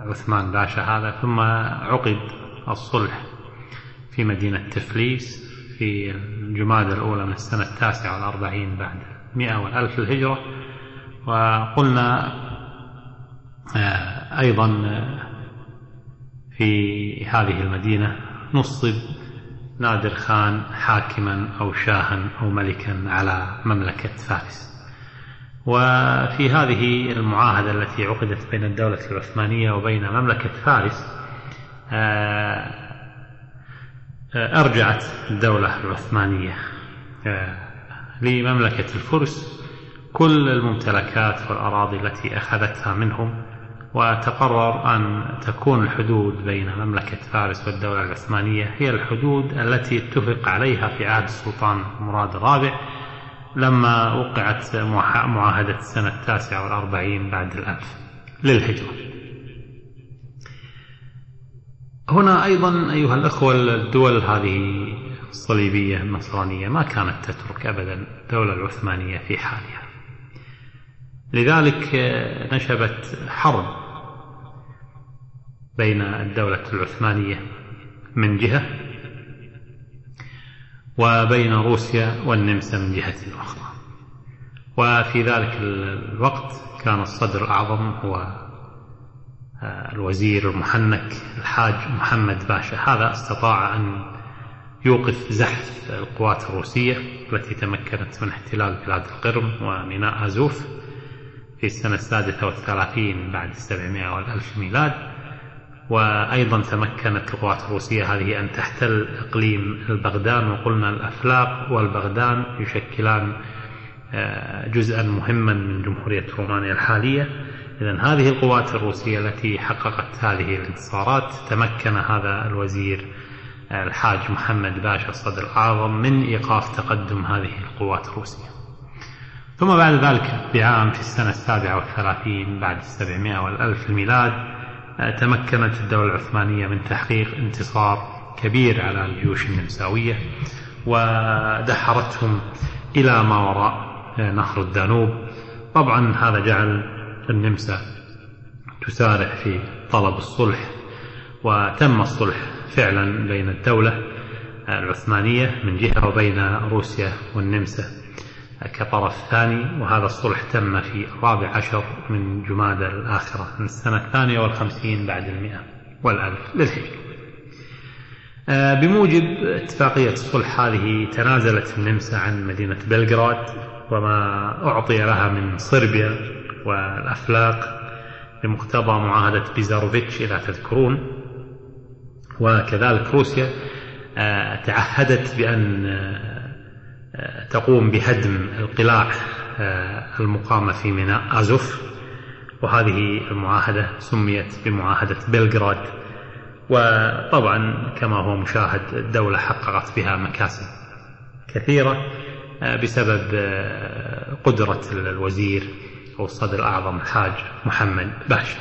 عثمان باشا هذا ثم عقد الصلح في مدينة تفليس في الجمادى الأولى من السنة التاسعة والأربعين بعد مئة والألف الهجرة. وقلنا آه، أيضا في هذه المدينة نصب نادر خان حاكما أو شاها أو ملكا على مملكة فارس. وفي هذه المعاهدة التي عقدت بين الدولة العثمانية وبين مملكة فارس آه، آه، أرجعت الدولة العثمانية آه، لمملكة الفرس. كل الممتلكات والأراضي التي أخذتها منهم وتقرر أن تكون الحدود بين مملكة فارس والدولة العثمانية هي الحدود التي اتفق عليها في عهد السلطان مراد الرابع لما وقعت معاهدة السنة التاسعة والأربعين بعد الألف للهجرة. هنا أيضا أيها الأخوة الدول هذه الصليبية النصرانية ما كانت تترك أبدا الدولة العثمانية في حالها. لذلك نشبت حرب بين الدولة العثمانية من جهة وبين روسيا والنمسا من جهة أخرى. وفي ذلك الوقت كان الصدر الأعظم هو آه، الوزير المحنك الحاج محمد باشا. هذا استطاع أن يوقف زحف القوات الروسية التي تمكنت من احتلال بلاد القرم وميناء آزوف. في السنة السادسة والثلاثين بعد السبعمائة والألف ميلاد وأيضا تمكنت القوات الروسية هذه أن تحتل إقليم البغدان وقلنا الأفلاق والبغدان يشكلان آه، جزءا مهما من جمهورية رومانيا الحالية. إذا هذه القوات الروسية التي حققت هذه الانتصارات تمكن هذا الوزير آه، الحاج محمد باشا الصدر الأعظم من إيقاف تقدم هذه القوات الروسية. ثم بعد ذلك بعام في السنة السابعة والثلاثين بعد السبعمائة والألف الميلاد آه، تمكنت الدولة العثمانية من تحقيق انتصار كبير على الجيوش النمساوية ودحرتهم إلى ما وراء آه، نهر الدانوب. طبعا هذا جعل النمسا تسارع في طلب الصلح وتم الصلح فعلا بين الدولة العثمانية من جهة وبين روسيا والنمسا. كطرف ثاني وهذا الصلح تم في الرابع عشر من جمادى الآخرة من السنة الثانية والخمسين بعد المئة والألف للهجرة. آه، بموجب اتفاقية الصلح هذه تنازلت النمسا عن مدينة بلغراد وما أعطي لها من صربيا والأفلاق بمقتضى معاهدة بيزاروفيتش إذا تذكرون. وكذلك روسيا آه، تعهدت بأن تقوم بهدم القلاع آه، المقامة في ميناء أزوف. وهذه المعاهدة سميت بمعاهدة بلغراد. وطبعا كما هو مشاهد الدولة حققت بها مكاسب كثيرة بسبب قدرة الوزير أو الصدر الأعظم الحاج محمد باشا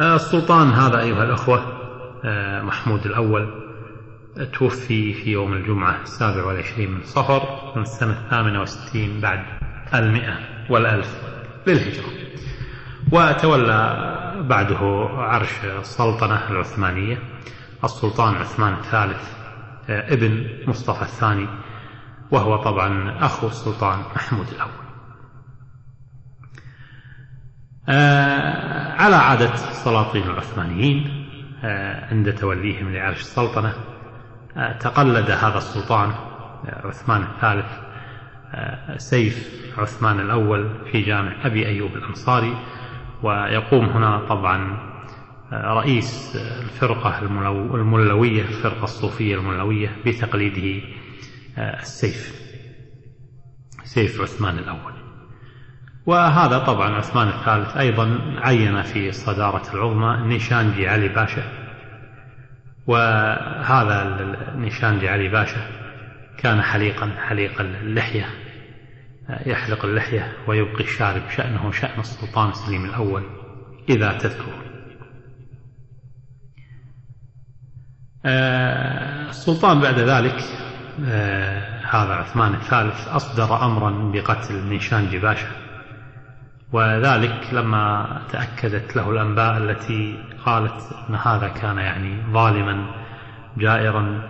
السلطان هذا أيها الأخوة محمود الأول توفي في يوم الجمعة السابع والعشرين من صفر من السنة الثامنة والستين بعد المئة والألف للهجرة. وتولى بعده عرش السلطنة العثمانية السلطان عثمان الثالث ابن مصطفى الثاني وهو طبعا أخو السلطان محمود الأول. آه، على عادة السلاطين العثمانيين آه، عند توليهم لعرش السلطنة آه، تقلد هذا السلطان عثمان الثالث سيف عثمان الأول في جامع أبي أيوب الأنصاري. ويقوم هنا طبعا رئيس الفرقة الملوية الفرقة الصوفية الملوية بتقليده السيف سيف عثمان الأول. وهذا طبعا عثمان الثالث أيضا عين في الصدارة العظمى نيشانجي علي باشا وهذا النشان لعلي باشا كان حليقا حليق اللحية يحلق اللحية ويبقي الشارب شأنه شأن السلطان سليم الأول إذا تذكر. آه، السلطان بعد ذلك آه، هذا عثمان الثالث أصدر أمرا بقتل نيشانجي باشا وذلك لما تأكدت له الأنباء التي قالت أن هذا كان يعني ظالما جائرا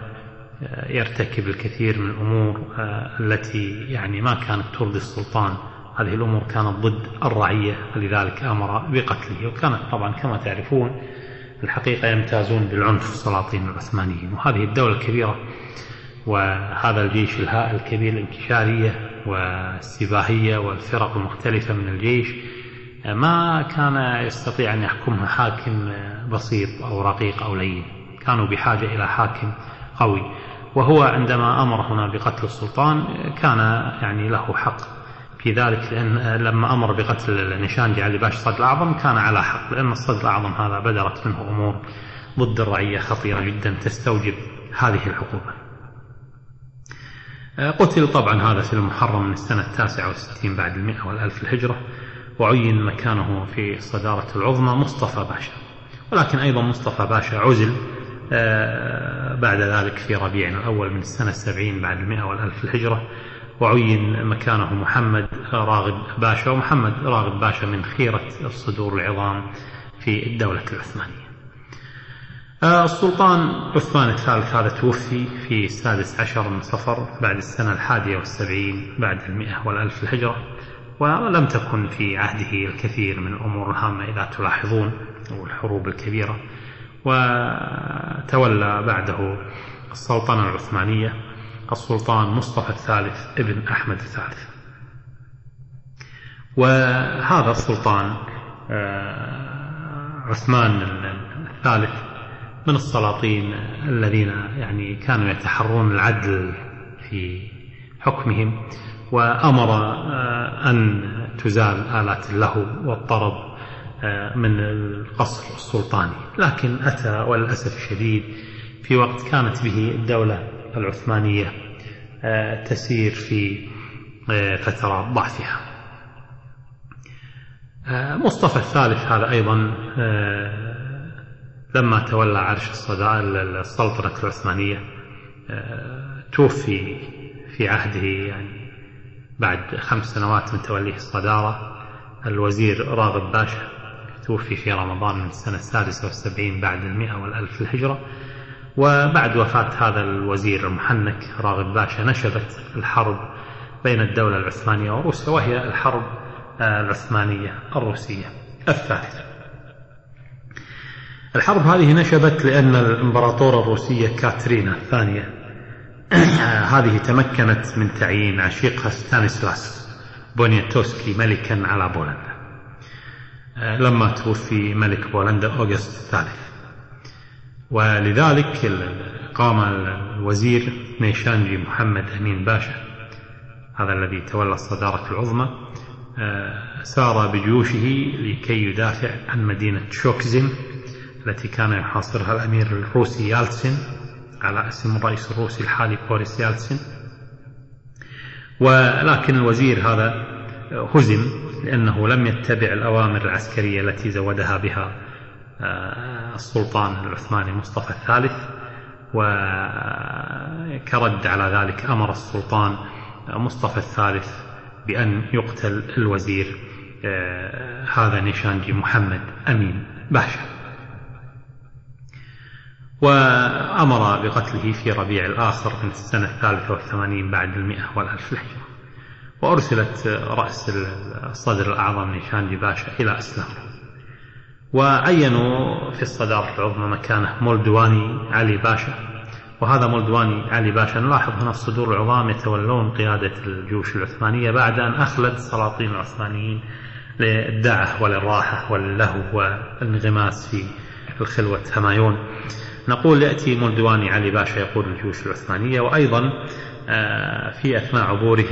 يرتكب الكثير من الأمور التي يعني ما كانت ترضي السلطان. هذه الأمور كانت ضد الرعية ولذلك أمر بقتله. وكانت طبعا كما تعرفون الحقيقة يمتازون بالعنف السلاطين العثمانيين. وهذه الدولة الكبيرة وهذا الجيش الهائل الكبير الانكشارية والسباهية والفرق المختلفة من الجيش ما كان يستطيع أن يحكمها حاكم بسيط أو رقيق أو لين. كانوا بحاجة إلى حاكم قوي. وهو عندما أمر هنا بقتل السلطان كان يعني له حق. في ذلك لأن لما أمر بقتل نشانجي علي باشا الصدر الأعظم كان على حق لأن الصدر الأعظم هذا بدرت منه أمور ضد الرعية خطيرة جدا تستوجب هذه العقوبة. قتل طبعا هذا في المحرم من السنة التاسعة والستين بعد المئة والألف الهجرة وعين مكانه في الصدارة العظمى مصطفى باشا. ولكن أيضا مصطفى باشا عزل بعد ذلك في ربيع الأول من السنة السبعين بعد المئة والألف الهجرة وعين مكانه محمد راغب باشا ومحمد راغب باشا من خيرة الصدور العظام في الدولة العثمانية. السلطان عثمان الثالث هذا توفي في السادس عشر من صفر بعد السنة الحادية والسبعين بعد المئة والألف الهجرة ولم تكن في عهده الكثير من الأمور الهامة إذا تلاحظون والحروب الكبيرة. وتولى بعده السلطنة العثمانية السلطان مصطفى الثالث ابن أحمد الثالث. وهذا السلطان عثمان الثالث من السلاطين الذين يعني كانوا يتحرون العدل في حكمهم وأمر أن تزال آلات اللهو والطرب من القصر السلطاني. لكن أتى وللأسف الشديد في وقت كانت به الدولة العثمانية تسير في فترة ضعفها. مصطفى الثالث هذا أيضا لما تولى عرش السلطنة العثمانية توفي في عهده يعني بعد خمس سنوات من توليه الصدارة. الوزير راغب باشا توفي في رمضان من السنة السادسة والسبعين بعد المئة والألف الهجرة. وبعد وفاة هذا الوزير المحنك راغب باشا نشبت الحرب بين الدولة العثمانية وروسيا وهي الحرب العثمانية الروسية. الثالثة الحرب هذه نشبت لأن الإمبراطورة الروسية كاترينا الثانية. هذه تمكنت من تعيين عشيقها ستانيسلاس بونياتوسكي ملكا على بولندا. لما توفي ملك بولندا أوغست الثالث. ولذلك قام الوزير نيشانجي محمد أمين باشا هذا الذي تولى الصدارة العظمى سار بجيوشه لكي يدافع عن مدينة شوكزين. التي كان يحاصرها الأمير الروسي يالتسن على اسم الرئيس الروسي الحالي بوريس يالتسن ولكن الوزير هذا هزم لأنه لم يتبع الأوامر العسكرية التي زودها بها السلطان العثماني مصطفى الثالث. وكرد على ذلك أمر السلطان مصطفى الثالث بأن يقتل الوزير هذا نيشانجي محمد أمين باشا. وأمر بقتله في ربيع الآخر من السنة الثالثة والثمانين بعد المئة والألف الهجرة وأرسلت رأس الصدر الأعظم نيشانجي باشا إلى إسلام وعينوا في الصدارة العظمى مكانه مولدواني علي باشا. وهذا مولدواني علي باشا نلاحظ هنا الصدور العظام يتولون قيادة الجيوش العثمانية بعد أن أخلد السلاطين العثمانيين للدعة وللراحة واللهو والانغماس في الخلوة همايون. نقول يأتي مولدواني علي باشا يقود الجيوش العثمانية وأيضا في أثناء عبوره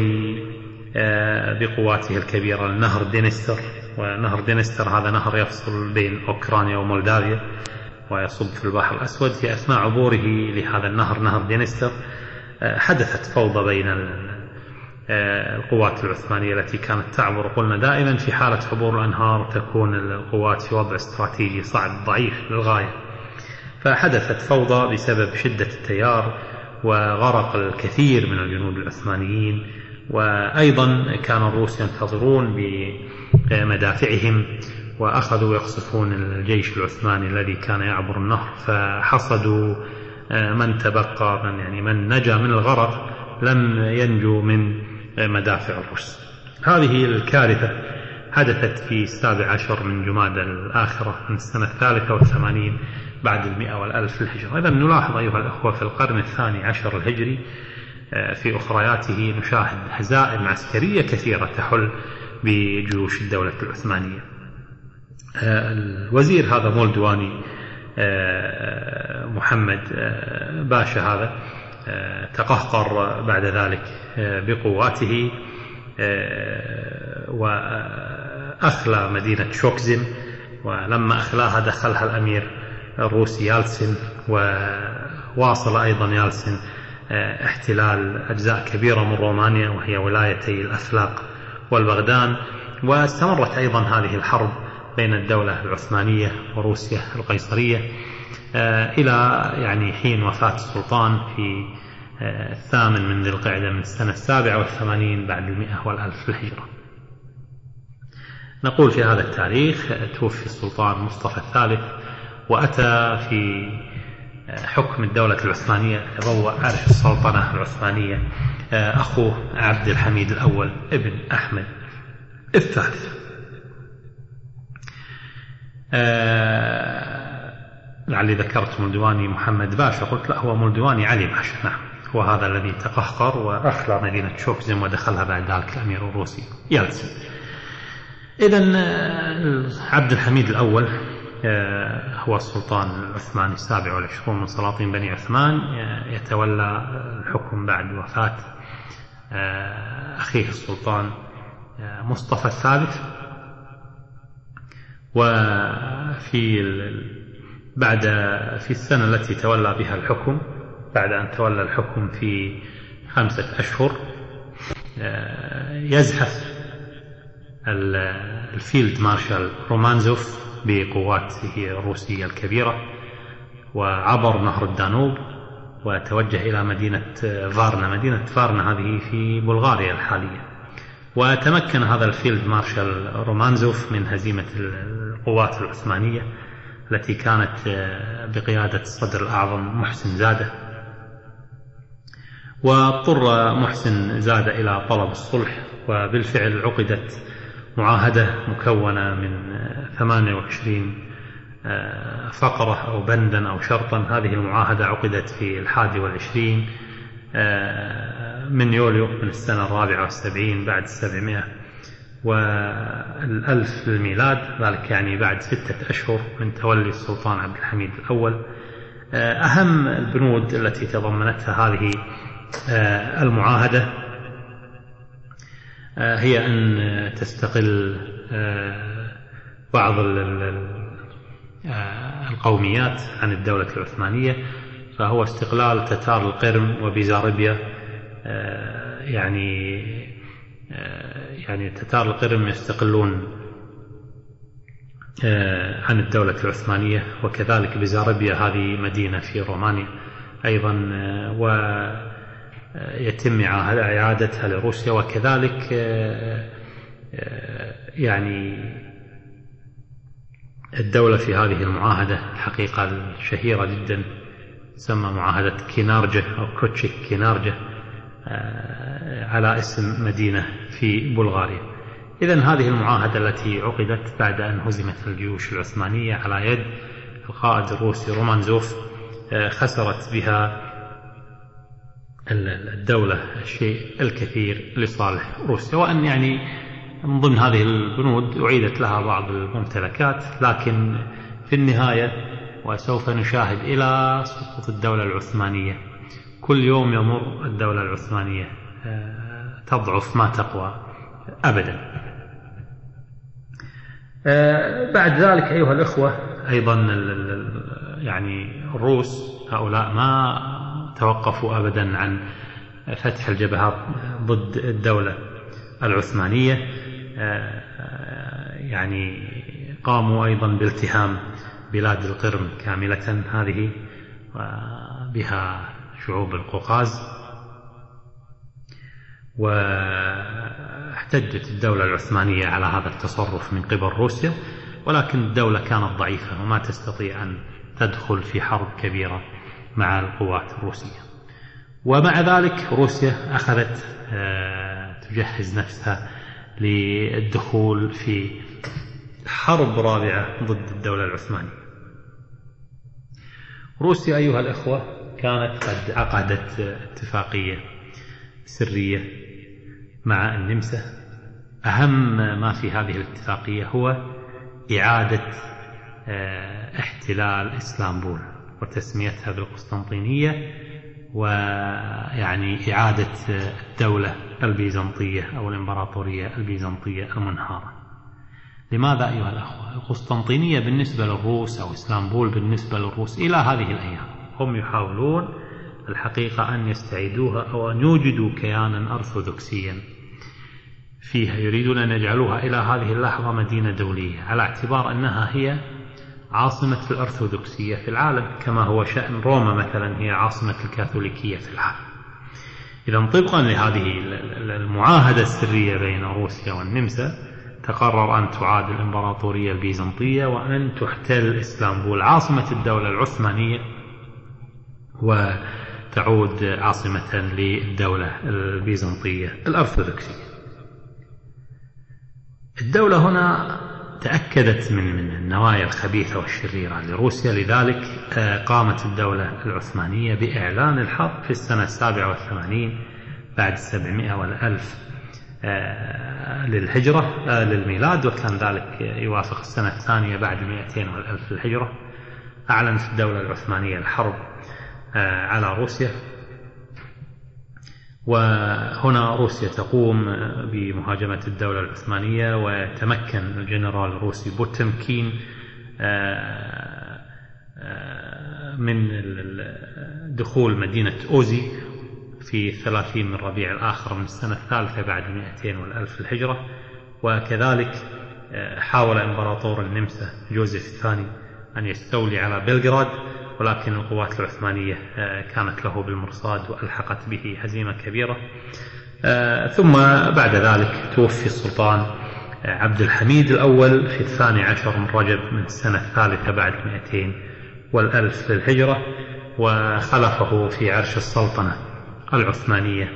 بقواته الكبيرة لنهر دينستر. ونهر دينستر هذا نهر يفصل بين أوكرانيا ومولدافيا ويصب في البحر الأسود. في أثناء عبوره لهذا النهر نهر دينستر حدثت فوضى بين القوات العثمانية التي كانت تعبر قلنا دائما في حالة عبور الأنهار تكون القوات في وضع استراتيجي صعب ضعيف للغاية. فحدثت فوضى بسبب شدة التيار وغرق الكثير من الجنود العثمانيين وأيضا كان الروس ينتظرون بمدافعهم وأخذوا يقصفون الجيش العثماني الذي كان يعبر النهر فحصدوا من تبقى من يعني من نجا من الغرق لم ينجو من مدافع الروس. هذه الكارثة حدثت في السابع عشر من جماد الآخرة من السنة الثالثة والثمانين بعد المئة والألف الهجرة. إذا نلاحظ أيها الأخوة في القرن الثاني عشر الهجري آه، في أخرياته نشاهد هزائم عسكرية كثيرة تحل بجيوش الدولة العثمانية. آه، الوزير هذا مولدواني آه، محمد باشا هذا تقهقر بعد ذلك بقواته وأخلى مدينة شوكزن ولما أخلاها دخلها الأمير الروسي يالسن وواصل أيضا يالسن آه، احتلال أجزاء كبيرة من رومانيا وهي ولايتي الأفلاق والبغدان. واستمرت أيضا هذه الحرب بين الدولة العثمانية وروسيا القيصرية آه، إلى يعني حين وفاة السلطان في آه، الثامن من ذي القعدة من السنة السابعة والثمانين بعد المئة والألف الهجرة. نقول في هذا التاريخ توفي السلطان مصطفى الثالث وأتى في حكم الدولة العثمانية تبوأ عرش السلطنة العثمانية أخوه عبد الحميد الأول ابن أحمد الثالث. لعلي ذكرت مولدواني محمد باشا قلت لا هو مولدواني علي باشا نعم هو هذا الذي تقهقر وأخلى مدينة شوكزم ودخلها بعد ذلك الأمير الروسي يلتسن إذا عبد الحميد الأول آه، هو السلطان العثماني السابع والعشرون من سلاطين بني عثمان. آه، يتولى الحكم بعد وفاة آه، أخيه السلطان مصطفى الثالث وفي بعد في السنة التي تولى بها الحكم بعد أن تولى الحكم في خمسة أشهر يزحف الفيلد مارشال رومانزوف. بقواته الروسية الكبيرة وعبر نهر الدانوب وتوجه إلى مدينة فارنا مدينة فارنا هذه في بلغاريا الحالية. وتمكن هذا الفيلد مارشال رومانزوف من هزيمة القوات العثمانية التي كانت بقيادة الصدر الأعظم محسن زادة. واضطر محسن زادة إلى طلب الصلح وبالفعل عقدت معاهدة مكونة من 28 آه، فقرة أو بندا أو شرطا. هذه المعاهدة عقدت في الحادي والعشرين آه، من يوليو من السنة الرابعة والسبعين بعد السبعمائة والألف للميلاد ذلك يعني بعد ستة أشهر من تولي السلطان عبد الحميد الأول. آه، أهم البنود التي تضمنتها هذه المعاهدة هي أن تستقل آه، بعض آه، القوميات عن الدولة العثمانية فهو استقلال تتار القرم وبيزاربيا يعني يعني تتار القرم يستقلون عن الدولة العثمانية وكذلك بيزاربيا هذه مدينة في رومانيا أيضا و يتم إعادتها لروسيا وكذلك آه، آه، يعني الدولة في هذه المعاهدة الحقيقة الشهيرة جدا تسمى معاهدة كينارجة أو كوتشيك كينارجة آه، على اسم مدينة في بلغاريا. إذا هذه المعاهدة التي عقدت بعد أن هزمت الجيوش العثمانية على يد القائد الروسي رومانزوف خسرت بها الدولة الشيء الكثير لصالح روسيا وأن يعني من ضمن هذه البنود أعيدت لها بعض الممتلكات لكن في النهاية وسوف نشاهد إلى سقوط الدولة العثمانية. كل يوم يمر الدولة العثمانية. آه، تضعف ما تقوى أبدا. آه، بعد ذلك أيها الإخوة أيضا يعني الروس هؤلاء ما توقفوا أبدا عن فتح الجبهات ضد الدولة العثمانية. يعني قاموا أيضا بالتهام بلاد القرم كاملة هذه بها شعوب القوقاز. واحتجت الدولة العثمانية على هذا التصرف من قبل روسيا ولكن الدولة كانت ضعيفة وما تستطيع أن تدخل في حرب كبيرة. مع القوات الروسية. ومع ذلك روسيا أخذت آه، تجهز نفسها للدخول في حرب رابعة ضد الدولة العثمانية. روسيا أيها الأخوة كانت قد عقدت اتفاقية سرية مع النمسا. أهم ما في هذه الاتفاقية هو إعادة آه، احتلال إسلامبول. وتسميتها بالقسطنطينية ويعني إعادة الدولة البيزنطية أو الإمبراطورية البيزنطية المنهارة. لماذا أيها الأخوة؟ القسطنطينية بالنسبة للروس أو إسلامبول بالنسبة للروس إلى هذه الأيام هم يحاولون الحقيقة أن يستعيدوها أو أن يوجدوا كيانا أرثوذكسيا فيها يريدون أن يجعلوها إلى هذه اللحظة مدينة دولية على اعتبار أنها هي عاصمة الأرثوذكسية في العالم كما هو شأن روما مثلا هي عاصمة الكاثوليكية في العالم. إذا طبقا لهذه المعاهدة السرية بين روسيا والنمسا تقرر أن تعاد الإمبراطورية البيزنطية وأن تحتل إسلامبول عاصمة الدولة العثمانية وتعود عاصمة للدولة البيزنطية الأرثوذكسية. الدولة هنا تأكدت من من النوايا الخبيثة والشريرة لروسيا لذلك آه، قامت الدولة العثمانية بإعلان الحرب في السنة السابعة والثمانين بعد السبعمائة والألف آه، للهجرة آه، للميلاد وكان ذلك يوافق السنة الثانية بعد المئتين والألف للهجرة. أعلنت الدولة العثمانية الحرب على روسيا. وهنا روسيا تقوم بمهاجمة الدولة العثمانية ويتمكن الجنرال الروسي بوتمكين آه، آه، من دخول مدينة أوزي في الثلاثين من ربيع الآخر من السنة الثالثة بعد المئتين والألف الهجرة. وكذلك آه، حاول إمبراطور النمسا جوزيف الثاني أن يستولي على بلغراد. ولكن القوات العثمانية آه، كانت له بالمرصاد وألحقت به هزيمة كبيرة. آه، ثم بعد ذلك توفي السلطان آه، عبد الحميد الأول في الثاني عشر من رجب من السنة الثالثة بعد 200 والألف للهجرة وخلفه في عرش السلطنة العثمانية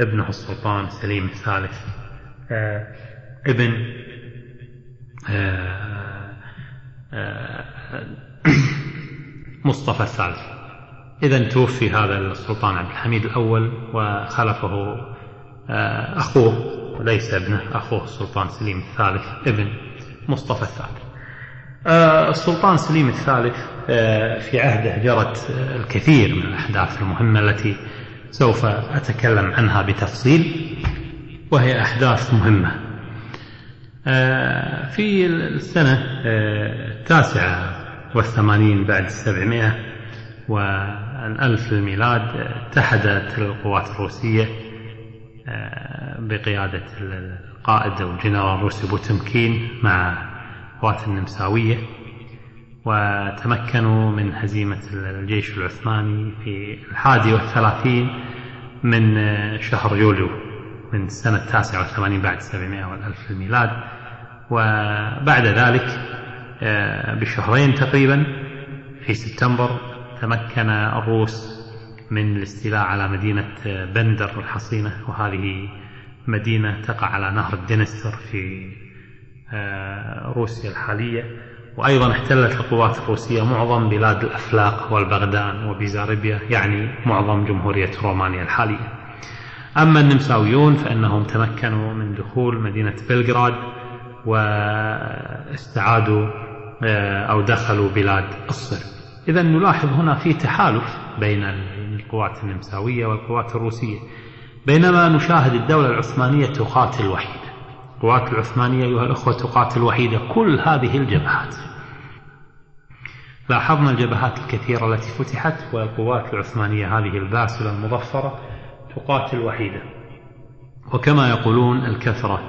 ابنه السلطان سليم الثالث. ابن مصطفى الثالث. إذا توفي هذا السلطان عبد الحميد الأول وخلفه آه، أخوه وليس ابنه أخوه السلطان سليم الثالث ابن مصطفى الثالث. آه، السلطان سليم الثالث آه، في عهده جرت الكثير من الأحداث المهمة التي سوف أتكلم عنها بتفصيل وهي أحداث مهمة. في السنة التاسعة والثمانين بعد السبعمائة والألف للميلاد اتحدت القوات الروسية آه، بقيادة القائد أو الروسي بوتمكين مع القوات النمساوية وتمكنوا من هزيمة الجيش العثماني في الحادي والثلاثين من شهر يوليو من السنة التاسعة والثمانين بعد السبعمائة والألف للميلاد. وبعد ذلك آه، بشهرين تقريبا في سبتمبر تمكن الروس من الاستيلاء على مدينة بندر الحصينة وهذه مدينة تقع على نهر الدنستر في آه، روسيا الحالية. وأيضا احتلت القوات الروسية معظم بلاد الأفلاق والبغدان وبيزاربيا يعني معظم جمهورية رومانيا الحالية. أما النمساويون فإنهم تمكنوا من دخول مدينة بلغراد واستعادوا آه، أو دخلوا بلاد الصرب. إذا نلاحظ هنا في تحالف بين القوات النمساوية والقوات الروسية. بينما نشاهد الدولة العثمانية تقاتل وحيدة القوات العثمانية أيها الأخوة تقاتل وحيدة كل هذه الجبهات. لاحظنا الجبهات الكثيرة التي فتحت والقوات العثمانية هذه الباسلة المظفرة تقاتل وحيدة وكما يقولون الكثرة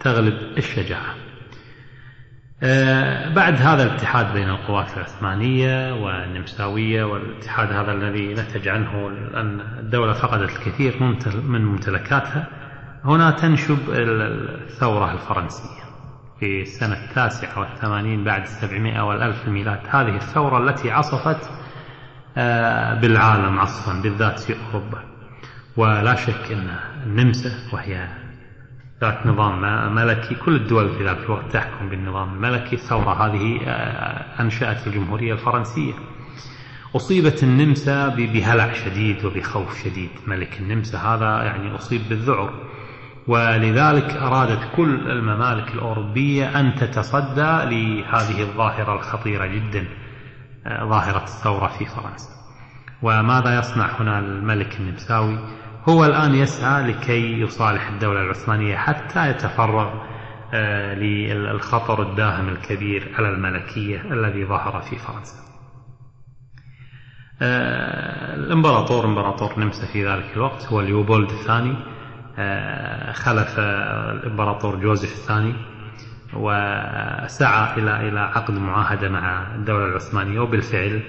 تغلب الشجاعة. آه، بعد هذا الاتحاد بين القوات العثمانية والنمساوية والاتحاد هذا الذي نتج عنه أن الدولة فقدت الكثير من ممتلكاتها. هنا تنشب الثورة الفرنسية. في السنة التاسعة والثمانين بعد السبعمائة والألف الميلاد هذه الثورة التي عصفت آه، بالعالم عصفا بالذات في أوروبا. ولا شك أن النمسا وهي ذات نظام ملكي كل الدول في ذاك الوقت تحكم بالنظام الملكي. الثورة هذه آه، أنشأت الجمهورية الفرنسية. أصيبت النمسا بهلع شديد وبخوف شديد. ملك النمسا هذا يعني أصيب بالذعر. ولذلك أرادت كل الممالك الأوروبية أن تتصدى لهذه الظاهرة الخطيرة جدا آه، ظاهرة الثورة في فرنسا. وماذا يصنع هنا الملك النمساوي؟ هو الآن يسعى لكي يصالح الدولة العثمانية حتى يتفرغ آه، للخطر الداهم الكبير على الملكية الذي ظهر في فرنسا. آه، الإمبراطور إمبراطور نمسا في ذلك الوقت هو ليوبولد الثاني. آه، خلف الإمبراطور جوزيف الثاني وسعى إلى إلى عقد معاهدة مع الدولة العثمانية وبالفعل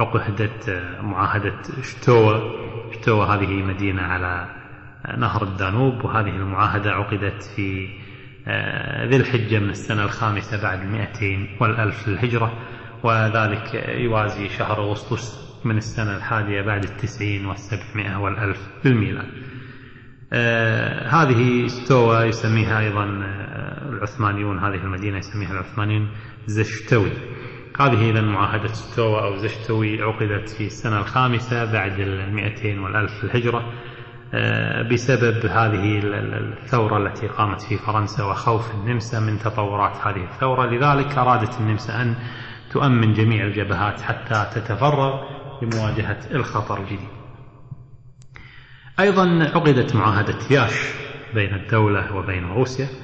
عقدت معاهدة شتوى شتوى هذه مدينه على نهر الدانوب وهذه المعاهدة عقدت في آه، ذي الحجة من السنة الخامسة بعد المئتين والألف للهجرة وذلك يوازي شهر أغسطس من السنة الحادية بعد التسعين والسبعمائة والألف بالميلاد آه هذه ستوى يسميها أيضا آه العثمانيون هذه المدينة يسميها العثمانيون زشتوي. هذه إذا معاهدة ستوى أو زشتوي عقدت في السنة الخامسة بعد المئتين والألف الهجرة آه بسبب هذه الثورة التي قامت في فرنسا وخوف النمسا من تطورات هذه الثورة. لذلك أرادت النمسا أن تؤمن جميع الجبهات حتى تتفرغ لمواجهة الخطر الجديد. أيضا عقدت معاهدة ياش بين الدولة وبين روسيا.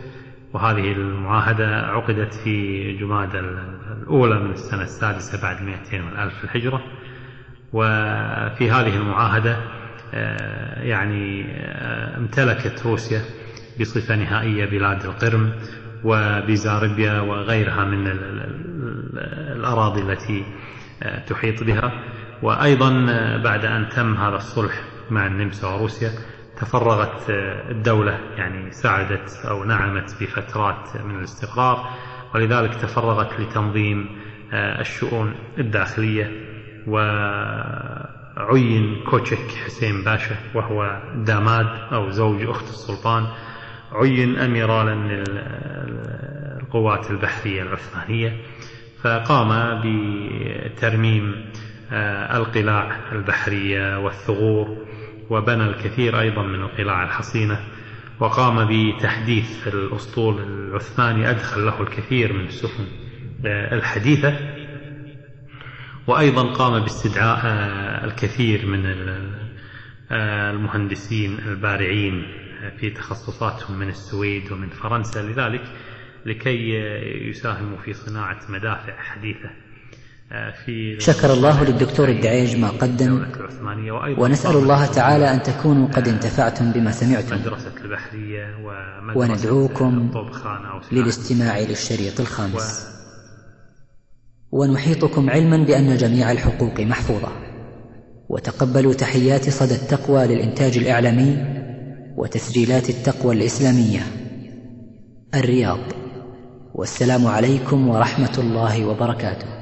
وهذه المعاهدة عقدت في جماد الأولى من السنة السادسة بعد 200 والألف الحجرة وفي هذه المعاهدة آه، يعني آه، امتلكت روسيا بصفة نهائية بلاد القرم وبيزاربيا وغيرها من الأراضي التي آه، تحيط بها. وأيضا بعد أن تم هذا الصلح مع النمسا وروسيا تفرغت الدولة يعني ساعدت أو نعمت بفترات من الاستقرار ولذلك تفرغت لتنظيم آه، الشؤون الداخلية وعين كوتشك حسين باشا وهو داماد أو زوج أخت السلطان عين أميرالا للقوات البحرية العثمانية فقام بترميم آه، القلاع البحرية والثغور وبنى الكثير أيضا من القلاع الحصينة وقام بتحديث الأسطول العثماني أدخل له الكثير من السفن آه، الحديثة. وأيضا قام باستدعاء آه، الكثير من آه، المهندسين البارعين في تخصصاتهم من السويد ومن فرنسا لذلك لكي يساهموا في صناعة مدافع حديثة. شكر الله للدكتور الدعيج ما قدم. ونسأل الله تعالى أن تكونوا قد انتفعتم بما سمعتم. وندعوكم للاستماع للشريط الخامس. ونحيطكم علما بأن جميع الحقوق محفوظة. وتقبلوا تحيات صدى التقوى للإنتاج الإعلامي وتسجيلات التقوى الإسلامية. الرياض. والسلام عليكم ورحمة الله وبركاته.